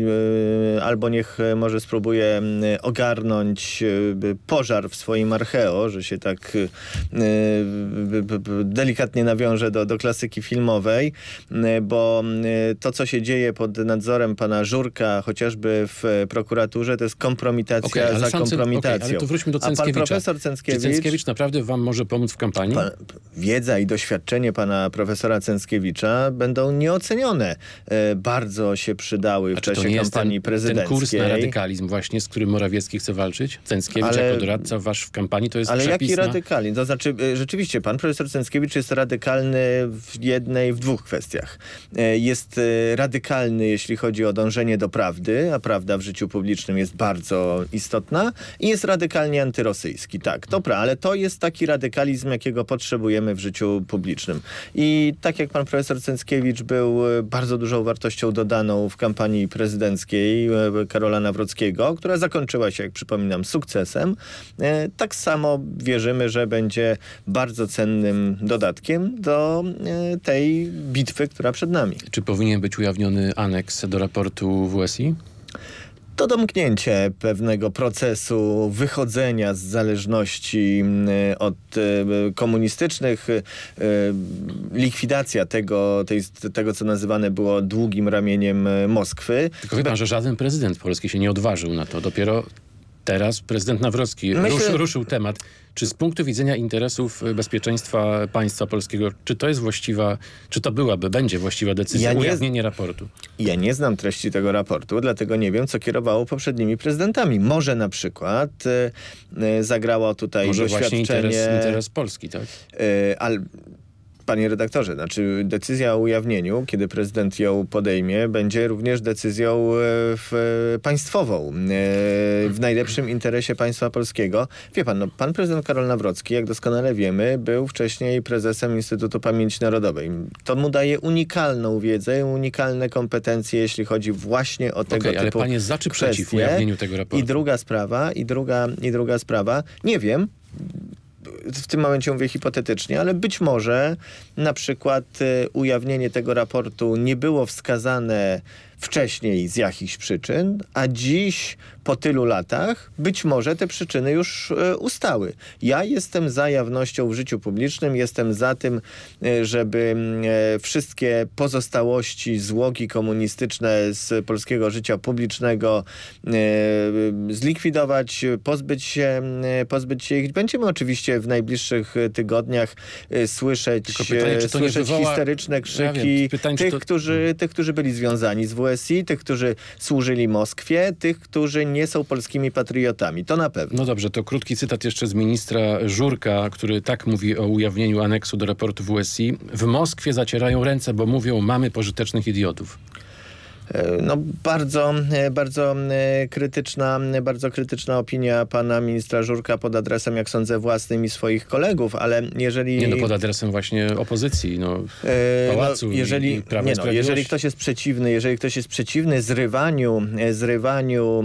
y, albo niech e, może spróbuje ogarnąć y, pożar w swoim archeo, że się tak delikatnie nawiąże do, do klasyki filmowej, bo to, co się dzieje pod nadzorem pana Żurka, chociażby w prokuraturze, to jest kompromitacja okay, za kompromitacją. Okay, ale to wróćmy do Cęckiewicza. A pan profesor Cęckiewicz... Czy Cęckiewicz naprawdę wam może pomóc w kampanii? Pan, wiedza i doświadczenie pana profesora Cęckiewicza będą nieocenione. E, bardzo się przydały w czasie kampanii ten, prezydenckiej. Ten kurs na radykalizm właśnie, z którym Morawiecki chce walczyć? Cęckiewicz ale, jako doradca wasz w kampanii to jest Ale jaki na... radykalizm? To znaczy e, rzeczywiście pan profesor Cęckiewicz jest radykalny w jednej, w dwóch kwestiach. E, jest radykalny, jeśli chodzi o dążenie do prawdy, a prawda w życiu publicznym jest bardzo istotna i jest radykalnie antyrosyjski. Tak, dobra, ale to jest taki radykalizm, jakiego potrzebujemy w życiu publicznym. I tak jak pan profesor profesor Cęckiewicz był e, bardzo dużą wartością dodaną w kampanii prezydenckiej e, Karola Nawrockiego, która zakończyła się, jak przypominam, sukcesem. E, tak samo wierzymy, że będzie bardzo cennym dodatkiem do tej bitwy, która przed nami. Czy powinien być ujawniony aneks do raportu WSI? To domknięcie pewnego procesu wychodzenia z zależności mm, od e, komunistycznych, e, likwidacja tego, tej, tego, co nazywane było długim ramieniem Moskwy. Tylko pan, że żaden prezydent polski się nie odważył na to. Dopiero Teraz prezydent Nawrocki Myślę- ruszył, ruszył temat. Czy z punktu widzenia interesów y, bezpieczeństwa państwa polskiego, czy to jest właściwa, czy to byłaby, będzie właściwa decyzja, Ja nie- ujawnienie raportu? Ja nie znam treści tego raportu, dlatego nie wiem, co kierowało poprzednimi prezydentami. Może na przykład e, e, zagrało tutaj Może doświadczenie... właśnie interes, interes Polski, tak? E, ale Panie redaktorze, znaczy decyzja o ujawnieniu, kiedy prezydent ją podejmie, będzie również decyzją e, w, państwową, e, w najlepszym interesie państwa polskiego. Wie pan, no, pan prezydent Karol Nawrocki, jak doskonale wiemy, był wcześniej prezesem Instytutu Pamięci Narodowej. To mu daje unikalną wiedzę, unikalne kompetencje, jeśli chodzi właśnie o tego ale typu pan jest za czy przeciw ujawnieniu tego raportu? I druga sprawa, i druga, i druga sprawa, nie wiem, w tym momencie mówię hipotetycznie, ale być może na przykład y, ujawnienie tego raportu nie było wskazane wcześniej z jakichś przyczyn, a dziś po tylu latach być może te przyczyny już e, ustały. Ja jestem za jawnością w życiu publicznym, jestem za tym, e, żeby e, wszystkie pozostałości, złogi komunistyczne z polskiego życia publicznego zlikwidować, pozbyć się, pozbyć się ich. Będziemy oczywiście w najbliższych tygodniach słyszeć, pytanie, słyszeć wywoła- historyczne Ja krzyki wiem, pytanie, czy tych, to- którzy, tych, którzy byli związani z WSI, tych, którzy służyli Moskwie, tych, którzy nie są polskimi patriotami. To na pewno. No dobrze, to krótki cytat jeszcze z ministra Żurka, który tak mówi o ujawnieniu aneksu do raportu WSI. W Moskwie zacierają ręce, bo mówią, mamy pożytecznych idiotów. E, No bardzo, e, bardzo e, krytyczna, bardzo krytyczna opinia pana ministra Żurka pod adresem, jak sądzę, własnym i swoich kolegów, ale jeżeli... Nie no, pod adresem właśnie opozycji, no, E, pałacu no, jeżeli, i i nie no, jeżeli ktoś jest przeciwny, jeżeli ktoś jest przeciwny zrywaniu, zrywaniu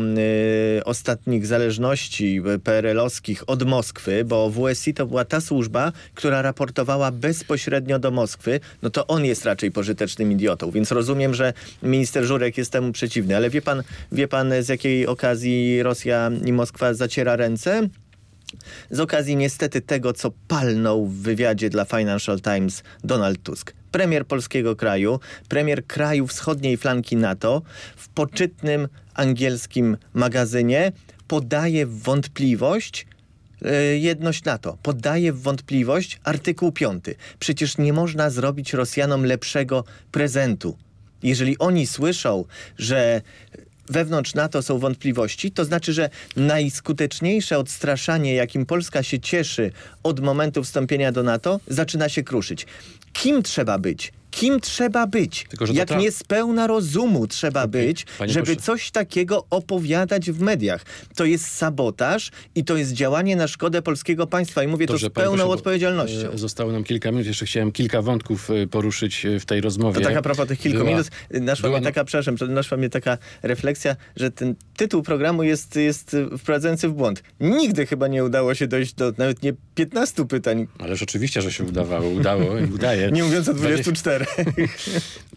e, ostatnich zależności PRL-owskich od Moskwy, bo WSI to była ta służba, która raportowała bezpośrednio do Moskwy, no to on jest raczej pożytecznym idiotą, więc rozumiem, że minister Żurek jest temu przeciwny, ale wie pan, wie pan z jakiej okazji Rosja i Moskwa zaciera ręce? z okazji niestety tego, co palnął w wywiadzie dla Financial Times Donald Tusk. Premier polskiego kraju, premier kraju wschodniej flanki NATO w poczytnym angielskim magazynie podaje w wątpliwość e, jedność NATO. Podaje w wątpliwość artykuł 5. Przecież nie można zrobić Rosjanom lepszego prezentu. Jeżeli oni słyszą, że wewnątrz NATO są wątpliwości, to znaczy, że najskuteczniejsze odstraszanie, jakim Polska się cieszy od momentu wstąpienia do NATO, zaczyna się kruszyć. Kim trzeba być? Kim trzeba być? Tylko, Jak Trump. nie z pełna rozumu trzeba być, Panie żeby pośle. coś takiego opowiadać w mediach. To jest sabotaż i to jest działanie na szkodę polskiego państwa. I mówię Dobrze, to z pełną bo, odpowiedzialnością. e, Zostało nam kilka minut. Jeszcze chciałem kilka wątków e, poruszyć e, w tej rozmowie. To tak a propos tych kilku Była- minut, naszła była mnie no- taka, przepraszam, naszła mnie taka refleksja, że ten tytuł programu jest, jest wprowadzający w błąd. Nigdy chyba nie udało się dojść do nawet nie 15 pytań. Ależ oczywiście, że się udawało, udało i udaje. Nie mówiąc o 24.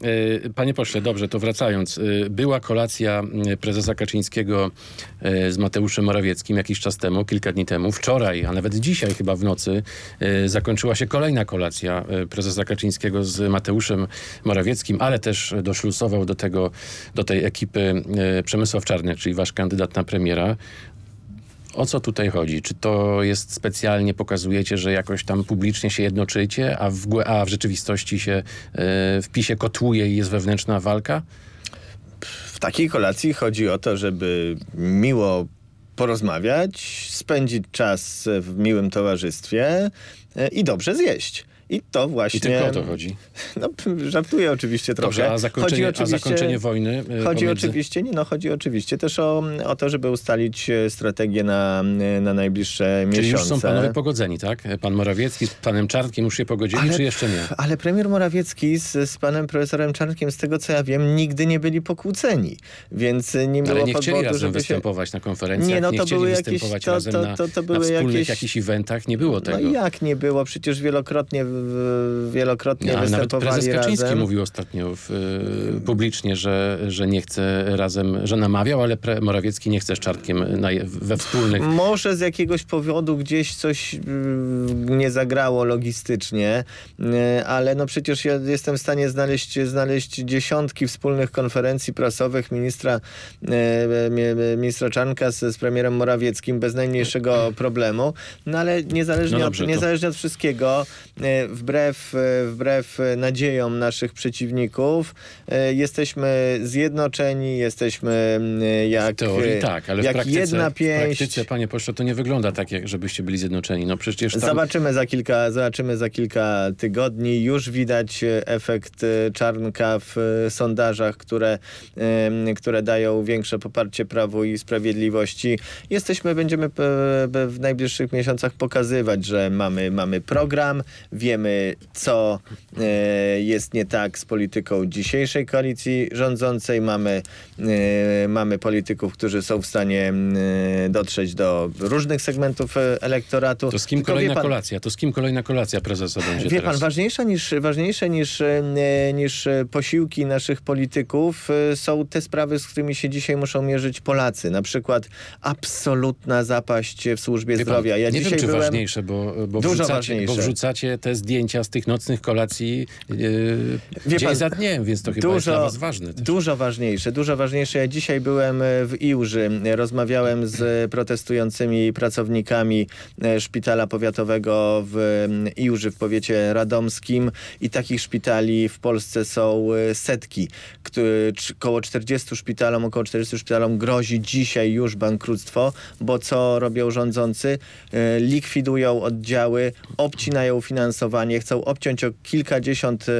E, Panie pośle, dobrze, to wracając. E, Była kolacja e, prezesa Kaczyńskiego z Mateuszem Morawieckim jakiś czas temu, kilka dni temu. Wczoraj, a nawet dzisiaj chyba w nocy zakończyła się kolejna kolacja prezesa Kaczyńskiego z Mateuszem Morawieckim, ale też doszlusował do tego, do tej ekipy Przemysław Czarnek, czyli wasz kandydat na premiera. O co tutaj chodzi? Czy to jest specjalnie, pokazujecie, że jakoś tam publicznie się jednoczycie, a w, a w rzeczywistości się e, w PiSie kotłuje i jest wewnętrzna walka? W takiej kolacji chodzi o to, żeby miło porozmawiać, spędzić czas w miłym towarzystwie e, i dobrze zjeść. I to właśnie... I tylko o to chodzi. No, żartuję oczywiście trochę. Dobrze, a zakończenie, a zakończenie wojny e, Chodzi pomiędzy... oczywiście, nie no, chodzi oczywiście też o, o to, żeby ustalić e, strategię na, e, na najbliższe Czyli miesiące. już są panowie pogodzeni, tak? Pan Morawiecki z panem Czarnkiem już się pogodzili, Ale- czy jeszcze nie? Ale premier Morawiecki z, z panem profesorem Czarnkiem, z tego co ja wiem, nigdy nie byli pokłóceni, więc nie było Ale nie chcieli powodu, razem żeby się... występować na konferencjach, Nie, nie, no to chcieli były jakieś- występować to- razem to- na, to- to na były wspólnych jakieś- jakichś eventach, nie było tego. No jak nie było? Przecież wielokrotnie wielokrotnie Nie, ale nawet występowali prezes Kaczyński razem. mówił ostatnio w, y, publicznie, że, że nie chce razem, że namawiał, ale pre, Morawiecki nie chce z Czarnkiem na, we wspólnych... Może z jakiegoś powodu gdzieś coś mm, nie zagrało logistycznie, y, ale no przecież ja jestem w stanie znaleźć, znaleźć dziesiątki wspólnych konferencji prasowych ministra, y, mi- ministra Czarnka z, z premierem Morawieckim bez najmniejszego problemu, no ale niezależnie, No dobrze, od, to- niezależnie od wszystkiego, y, wbrew, y, wbrew nadziejom naszych przeciwników, y, jesteśmy zjednoczeni, jesteśmy y, jak, W teorii tak, ale jak w praktyce, jedna w pięść. praktyce, panie pośle, to nie wygląda tak, jak żebyście byli zjednoczeni. No przecież tam... Zobaczymy za kilka, zobaczymy za kilka tygodni. Już widać e, efekt e, Czarnka w e, sondażach, które, które dają większe poparcie Prawu i Sprawiedliwości. Jesteśmy, będziemy w najbliższych miesiącach pokazywać, że mamy, mamy program, wiemy co e, jest nie tak z polityką dzisiejszej koalicji rządzącej. Mamy, e, mamy polityków, którzy są w stanie e, dotrzeć do różnych segmentów e, elektoratu. To z kim Tylko kolejna pan- kolacja? To z kim kolejna kolacja prezesa będzie Wie teraz? pan, ważniejsze niż, ważniejsze niż, e, niż e, posiłki naszych polityków są te sprawy, z którymi się dzisiaj muszą mierzyć Polacy. Na przykład absolutna zapaść w służbie pan, zdrowia. Ja nie dzisiaj wiem, czy byłem... ważniejsze, bo, bo, Dużo wrzucacie, ważniejsze. bo wrzucacie te zdjęcia z tych nocnych kolacji yy, Wie dzień pan, za dniem, więc to chyba jest dla was ważne. też. Dużo ważniejsze, dużo ważniejsze. Ja dzisiaj byłem e, w Iłży, e, rozmawiałem z protestującymi pracownikami e, szpitala powiatowego w mm, Iłży w powiecie radomskim i takich szpitali w Polsce są e, setki. Któ- cz- Koło 40 szpitalom, około 40 szpitalom grozi dzisiaj już bankructwo, bo co robią rządzący? E, Likwidują oddziały, obcinają finansowanie, chcą obciąć o kilkadziesiąt e,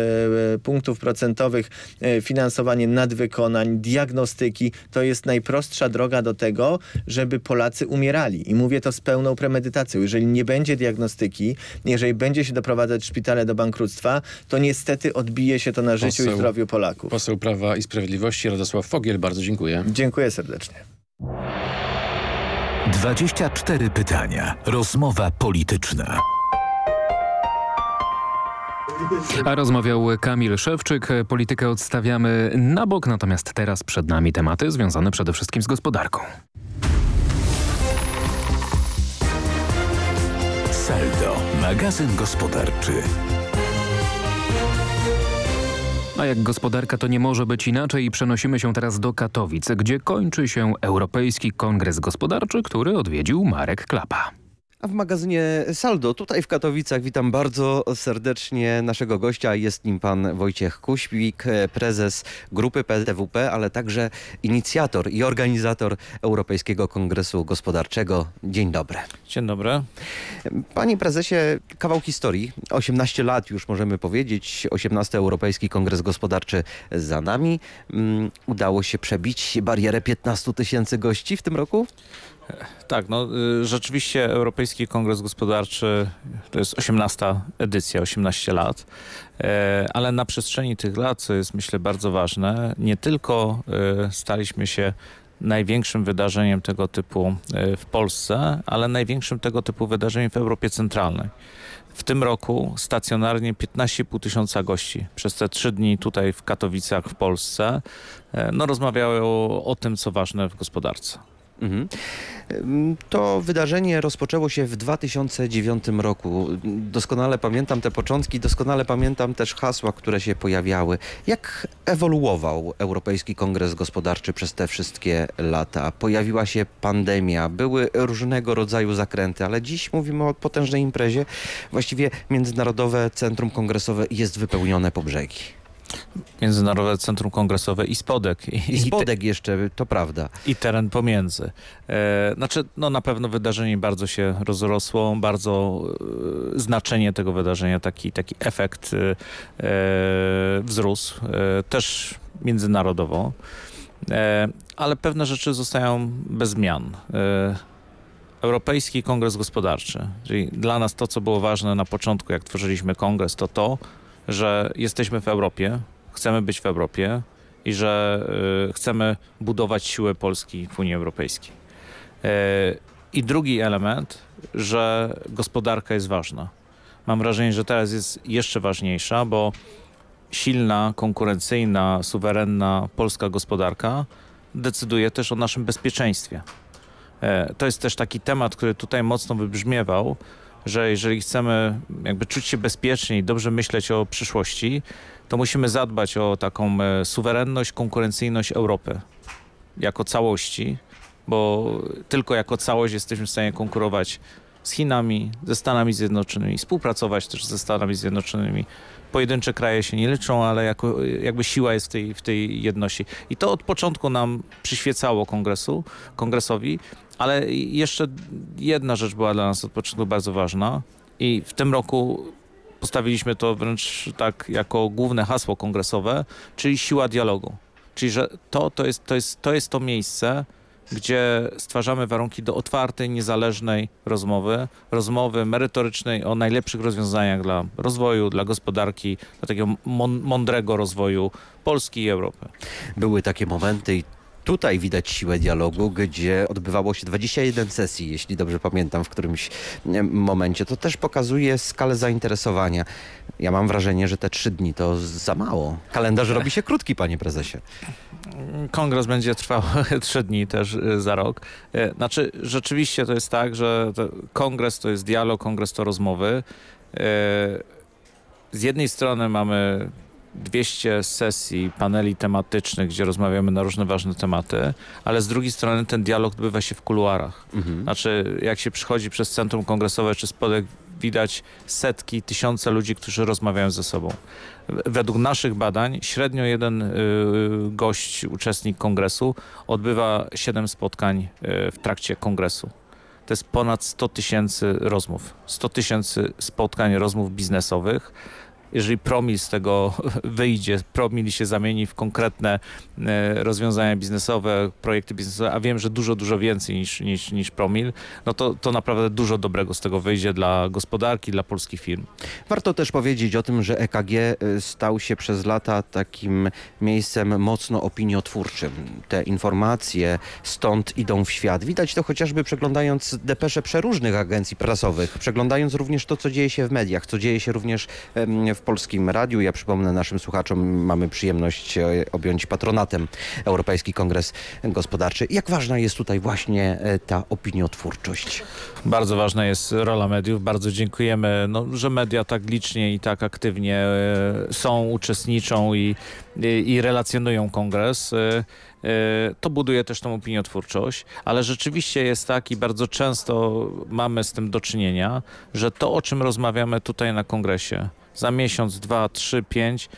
punktów procentowych e, finansowanie nadwykonań, diagnostyki. To jest najprostsza droga do tego, żeby Polacy umierali. I mówię to z pełną premedytacją. Jeżeli nie będzie diagnostyki, jeżeli będzie się doprowadzać szpitale do bankructwa, to niestety odbije się to na życiu i Poseł- zdrowiu Polaków. Poseł Prawa i Sprawiedliwości Radosław Fogiel, bardzo dziękuję. Dziękuję serdecznie. 24 pytania. Rozmowa polityczna. A rozmawiał Kamil Szewczyk. Politykę odstawiamy na bok, natomiast teraz przed nami tematy związane przede wszystkim z gospodarką. Saldo, magazyn gospodarczy. A jak gospodarka to nie może być inaczej i przenosimy się teraz do Katowic, gdzie kończy się Europejski Kongres Gospodarczy, który odwiedził Marek Klapa. A w magazynie Saldo, tutaj w Katowicach, witam bardzo serdecznie naszego gościa. Jest nim pan Wojciech Kuświk, prezes grupy PLTWP, ale także inicjator i organizator Europejskiego Kongresu Gospodarczego. Dzień dobry. Dzień dobry. Panie prezesie, kawał historii. 18 lat już możemy powiedzieć. 18 Europejski Kongres Gospodarczy za nami. Mm, Udało się przebić barierę 15 tysięcy gości w tym roku? Tak, no y, rzeczywiście Europejski Kongres Gospodarczy to jest 18 edycja, 18 lat, E, ale na przestrzeni tych lat, co jest myślę bardzo ważne, nie tylko y, staliśmy się największym wydarzeniem tego typu y, w Polsce, ale największym tego typu wydarzeniem w Europie Centralnej. W tym roku stacjonarnie 15,5 tysiąca gości przez te trzy dni tutaj w Katowicach w Polsce e, no, rozmawiały o, o tym, co ważne w gospodarce. Mhm. To wydarzenie rozpoczęło się w 2009 roku. Doskonale pamiętam te początki, doskonale pamiętam też hasła, które się pojawiały. Jak ewoluował Europejski Kongres Gospodarczy przez te wszystkie lata? Pojawiła się pandemia, były różnego rodzaju zakręty, ale dziś mówimy o potężnej imprezie. Właściwie Międzynarodowe Centrum Kongresowe jest wypełnione po brzegi. Międzynarodowe Centrum Kongresowe i Spodek. I Spodek jeszcze, to prawda. I teren pomiędzy. E, znaczy, no na pewno wydarzenie bardzo się rozrosło, bardzo e, znaczenie tego wydarzenia, taki, taki efekt e, e, wzrósł, e, też międzynarodowo, e, ale pewne rzeczy zostają bez zmian. Europejski Kongres Gospodarczy, czyli dla nas to, co było ważne na początku, jak tworzyliśmy kongres, to to, że jesteśmy w Europie, chcemy być w Europie i że y, chcemy budować siłę Polski w Unii Europejskiej. E, I drugi element, że gospodarka jest ważna. mam wrażenie, że teraz jest jeszcze ważniejsza, bo silna, konkurencyjna, suwerenna polska gospodarka decyduje też o naszym bezpieczeństwie. E, to jest też taki temat, który tutaj mocno wybrzmiewał, że jeżeli chcemy jakby czuć się bezpiecznie i dobrze myśleć o przyszłości, to musimy zadbać o taką e, suwerenność, konkurencyjność Europy jako całości, bo tylko jako całość jesteśmy w stanie konkurować z Chinami, ze Stanami Zjednoczonymi, współpracować też ze Stanami Zjednoczonymi. Pojedyncze kraje się nie liczą, ale jako, jakby siła jest w tej, w tej jedności. I to od początku nam przyświecało kongresu, kongresowi, ale jeszcze jedna rzecz była dla nas od początku bardzo ważna i w tym roku postawiliśmy to wręcz tak jako główne hasło kongresowe, czyli siła dialogu. Czyli, że to, to, jest, to, jest, to jest to miejsce, gdzie stwarzamy warunki do otwartej, niezależnej rozmowy, rozmowy merytorycznej o najlepszych rozwiązaniach dla rozwoju, dla gospodarki, dla takiego mądrego rozwoju Polski i Europy. Były takie momenty i Tutaj widać siłę dialogu, gdzie odbywało się 21 sesji, jeśli dobrze pamiętam, w którymś momencie. To też pokazuje skalę zainteresowania. Ja mam wrażenie, że te trzy dni to za mało. Kalendarz robi się krótki, panie prezesie. Kongres będzie trwał trzy dni też y, za rok. Y, znaczy, rzeczywiście to jest tak, że kongres to jest dialog, kongres to rozmowy. Y, z jednej strony mamy 200 sesji, paneli tematycznych, gdzie rozmawiamy na różne ważne tematy, ale z drugiej strony ten dialog odbywa się w kuluarach. Mhm. Znaczy, jak się przychodzi przez centrum kongresowe czy spodek, widać setki, tysiące ludzi, którzy rozmawiają ze sobą. Według naszych badań średnio jeden y, gość, uczestnik kongresu odbywa 7 spotkań y, w trakcie kongresu. To jest ponad 100 tysięcy rozmów. 100 tysięcy spotkań, rozmów biznesowych jeżeli promil z tego wyjdzie, promil się zamieni w konkretne e, rozwiązania biznesowe, projekty biznesowe, a wiem, że dużo, dużo więcej niż, niż, niż promil, no to, to naprawdę dużo dobrego z tego wyjdzie dla gospodarki, dla polskich firm. Warto też powiedzieć o tym, że EKG e, stał się przez lata takim miejscem mocno opiniotwórczym. Te informacje stąd idą w świat. Widać to chociażby przeglądając depesze przeróżnych agencji prasowych, przeglądając również to, co dzieje się w mediach, co dzieje się również w w Polskim Radiu. Ja przypomnę naszym słuchaczom, mamy przyjemność e, objąć patronatem Europejski Kongres Gospodarczy. Jak ważna jest tutaj właśnie e, ta opiniotwórczość? Bardzo ważna jest rola mediów. Bardzo dziękujemy, no, że media tak licznie i tak aktywnie e, są, uczestniczą i, i, i relacjonują kongres to buduje też tą opiniotwórczość, ale rzeczywiście jest tak i bardzo często mamy z tym do czynienia, że to o czym rozmawiamy tutaj na kongresie za miesiąc, dwa, trzy, pięć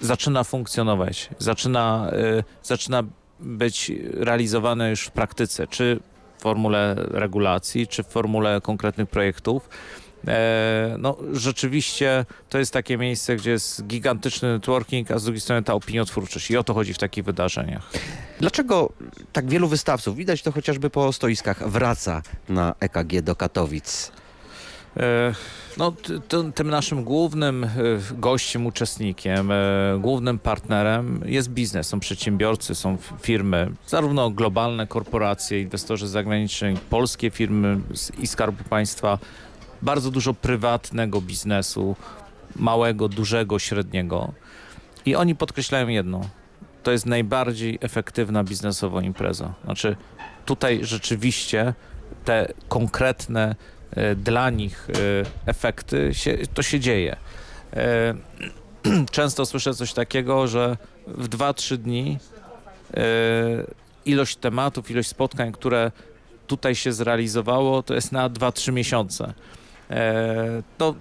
zaczyna funkcjonować, zaczyna, y, zaczyna być realizowane już w praktyce, czy w formule regulacji, czy w formule konkretnych projektów. E, no, rzeczywiście to jest takie miejsce, gdzie jest gigantyczny networking, a z drugiej strony ta opiniotwórczość i o to chodzi w takich wydarzeniach. Dlaczego tak wielu wystawców, widać to chociażby po stoiskach, wraca na EKG do Katowic? E, no, tym naszym głównym e, gościem, uczestnikiem, e, głównym partnerem jest biznes. Są przedsiębiorcy, są firmy, zarówno globalne korporacje, inwestorzy zagraniczni, polskie firmy i Skarbu Państwa. Bardzo dużo prywatnego biznesu, małego, dużego, średniego. I oni podkreślają jedno. To jest najbardziej efektywna biznesowa impreza. Znaczy tutaj rzeczywiście te konkretne dla nich e, efekty, to się dzieje. E, często słyszę coś takiego, że w 2-3 dni ilość tematów, ilość spotkań, które tutaj się zrealizowało, to jest na 2-3 miesiące. To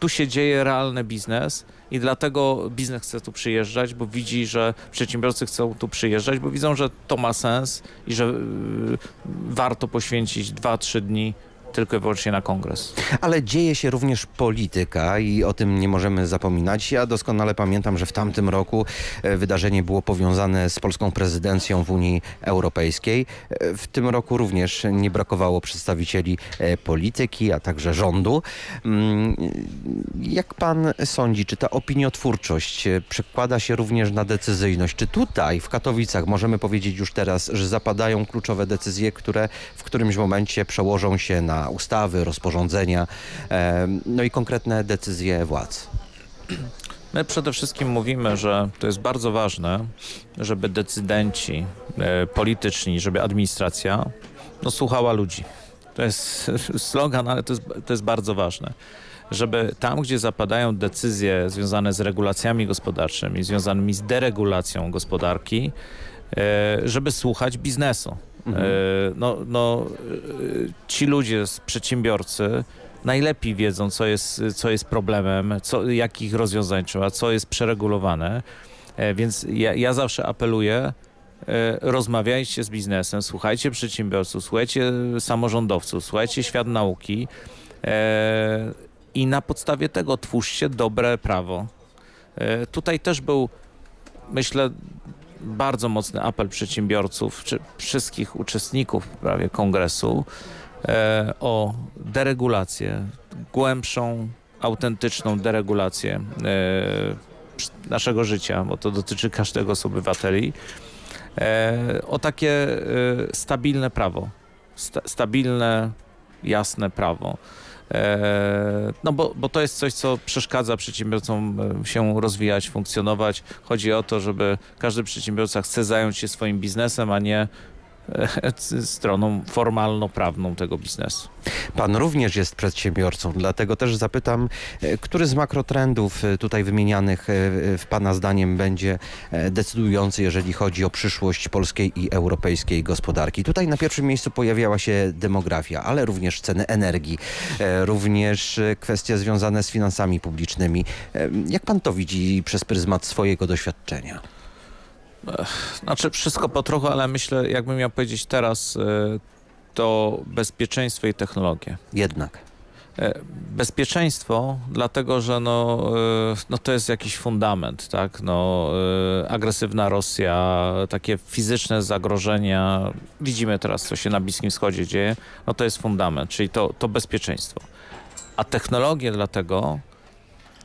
tu się dzieje realny biznes i dlatego biznes chce tu przyjeżdżać, bo widzi, że przedsiębiorcy chcą tu przyjeżdżać, bo widzą, że to ma sens i że warto poświęcić 2-3 dni tylko i wyłącznie na kongres. Ale dzieje się również polityka i o tym nie możemy zapominać. Ja doskonale pamiętam, że w tamtym roku e, wydarzenie było powiązane z polską prezydencją w Unii Europejskiej. E, w tym roku również nie brakowało przedstawicieli e, polityki, a także rządu. Mm, jak pan sądzi, czy ta opiniotwórczość przekłada się również na decyzyjność? Czy tutaj w Katowicach możemy powiedzieć już teraz, że zapadają kluczowe decyzje, które w którymś momencie przełożą się na ustawy, rozporządzenia, no i konkretne decyzje władz. My przede wszystkim mówimy, że to jest bardzo ważne, żeby decydenci e, polityczni, żeby administracja no, słuchała ludzi. To jest slogan, ale to jest, to jest bardzo ważne. Żeby tam, gdzie zapadają decyzje związane z regulacjami gospodarczymi, związanymi z deregulacją gospodarki, e, żeby słuchać biznesu. Mhm. E, no, no, e, ci ludzie, przedsiębiorcy, najlepiej wiedzą, co jest, co jest problemem, co, jakich rozwiązań trzeba, co jest przeregulowane. E, Więc ja, ja zawsze apeluję, rozmawiajcie z biznesem, słuchajcie przedsiębiorców, słuchajcie samorządowców, słuchajcie świat nauki i na podstawie tego twórzcie dobre prawo. Tutaj też był, myślę, bardzo mocny apel przedsiębiorców, czy wszystkich uczestników prawie kongresu, e, o deregulację, głębszą, autentyczną deregulację e, naszego życia, bo to dotyczy każdego z obywateli, e, o takie e, stabilne prawo, sta, stabilne, jasne prawo. E, No bo, bo to jest coś, co przeszkadza przedsiębiorcom e, się rozwijać, funkcjonować. Chodzi o to, żeby każdy przedsiębiorca chce zająć się swoim biznesem, a nie stroną formalno-prawną tego biznesu. Pan również jest przedsiębiorcą, dlatego też zapytam, e, który z makrotrendów e, tutaj wymienianych e, w Pana zdaniem będzie e, decydujący, jeżeli chodzi o przyszłość polskiej i europejskiej gospodarki. Tutaj na pierwszym miejscu pojawiała się demografia, ale również ceny energii, e, również e, kwestie związane z finansami publicznymi. E, Jak Pan to widzi przez pryzmat swojego doświadczenia? Znaczy wszystko po trochu, ale myślę, jakbym miał powiedzieć teraz, e, to bezpieczeństwo i technologie. Jednak. E, Bezpieczeństwo, dlatego że no, e, no to jest jakiś fundament, tak? No, e, agresywna Rosja, takie fizyczne zagrożenia, widzimy teraz, co się na Bliskim Wschodzie dzieje, no to jest fundament, czyli to, to bezpieczeństwo. A technologie dlatego,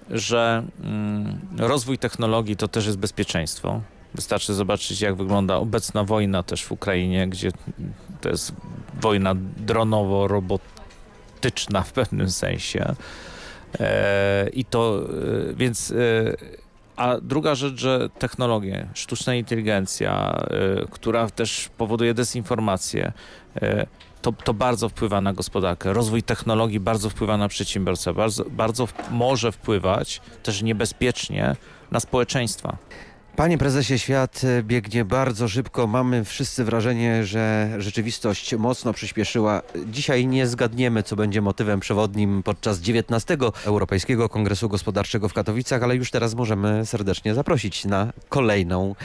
że mm, rozwój technologii to też jest bezpieczeństwo. Wystarczy zobaczyć, jak wygląda obecna wojna też w Ukrainie, gdzie to jest wojna dronowo-robotyczna w pewnym sensie. E, I to, e, więc... E, a druga rzecz, że technologie, sztuczna inteligencja, e, która też powoduje dezinformację, e, to, to bardzo wpływa na gospodarkę. Rozwój technologii bardzo wpływa na przedsiębiorcę, bardzo, bardzo może wpływać też niebezpiecznie na społeczeństwa. Panie prezesie, świat e, biegnie bardzo szybko. Mamy wszyscy wrażenie, że rzeczywistość mocno przyspieszyła. Dzisiaj nie zgadniemy, co będzie motywem przewodnim podczas 19. Europejskiego Kongresu Gospodarczego w Katowicach, ale już teraz możemy serdecznie zaprosić na kolejną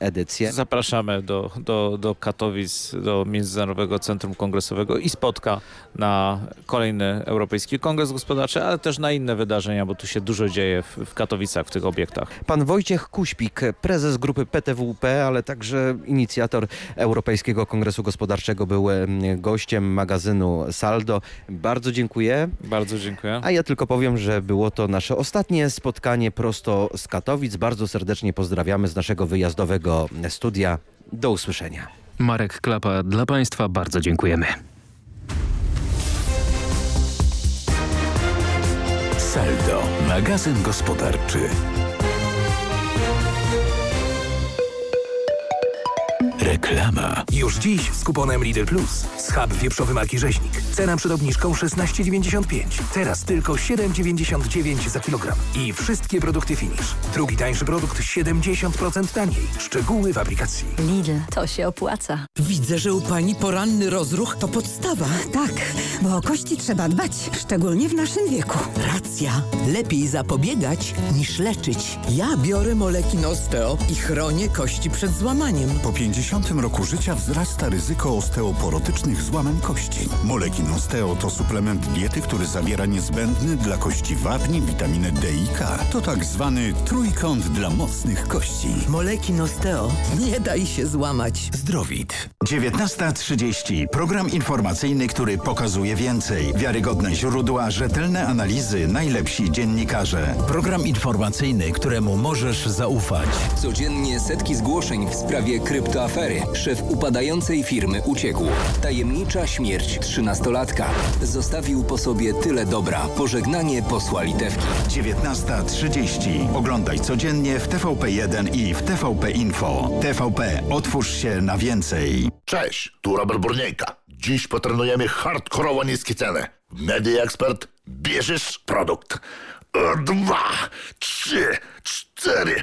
edycję. Zapraszamy do, do, do Katowic, do Międzynarodowego Centrum Kongresowego i spotka na kolejny Europejski Kongres Gospodarczy, ale też na inne wydarzenia, bo tu się dużo dzieje w, w Katowicach, w tych obiektach. Pan Wojciech Kuśpik, prezes grupy PTWP, ale także inicjator Europejskiego Kongresu Gospodarczego, był em, gościem magazynu Saldo. Bardzo dziękuję. Bardzo dziękuję. A ja tylko powiem, że było to nasze ostatnie spotkanie prosto z Katowic. Bardzo serdecznie pozdrawiamy z naszego wyjazdowego studia. Do usłyszenia. Marek Klapa, dla Państwa bardzo dziękujemy. Saldo, magazyn gospodarczy. Reklama. Już dziś z kuponem Lidl Plus. Schab wieprzowy marki Rzeźnik. Cena przed obniżką 16,95. Teraz tylko 7,99 za kilogram. I wszystkie produkty Finish. Drugi tańszy produkt 70% taniej. Szczegóły w aplikacji. Lidl, to się opłaca. Widzę, że u pani poranny rozruch to podstawa. Tak, bo o kości trzeba dbać, szczególnie w naszym wieku. Racja. Lepiej zapobiegać niż leczyć. Ja biorę moleki Osteo i chronię kości przed złamaniem. Po 50 roku życia wzrasta ryzyko osteoporotycznych złamań kości. Molekin Osteo to suplement diety, który zawiera niezbędny dla kości wapni, witaminę D i K. To tak zwany trójkąt dla mocnych kości. Moleki Osteo. Nie daj się złamać. Zdrowit. 19.30. Program informacyjny, który pokazuje więcej. Wiarygodne źródła, rzetelne analizy, najlepsi dziennikarze. Program informacyjny, któremu możesz zaufać. Codziennie setki zgłoszeń w sprawie kryptoafery. Afery. Szef upadającej firmy uciekł. Tajemnicza śmierć trzynastolatka. Zostawił po sobie tyle dobra. Pożegnanie posła Litewki. 19.30. Oglądaj codziennie w TVP1 i w TVP Info. TVP. Otwórz się na więcej. Cześć, tu Robert Burniejka. Dziś potrenujemy hardkorowo niskie ceny. W Media Expert bierzesz produkt. Dwa, trzy, cztery,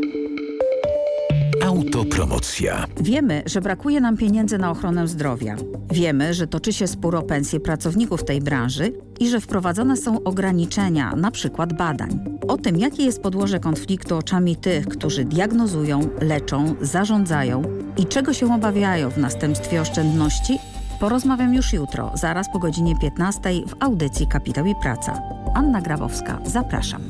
Autopromocja. Wiemy, że brakuje nam pieniędzy na ochronę zdrowia. Wiemy, że toczy się spór o pensje pracowników tej branży i że wprowadzone są ograniczenia, na przykład badań. O tym, jakie jest podłoże konfliktu oczami tych, którzy diagnozują, leczą, zarządzają i czego się obawiają w następstwie oszczędności, porozmawiam już jutro, zaraz po godzinie 15 w audycji Kapitał i Praca. Anna Grabowska, zapraszam.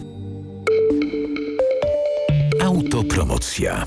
Autopromocja.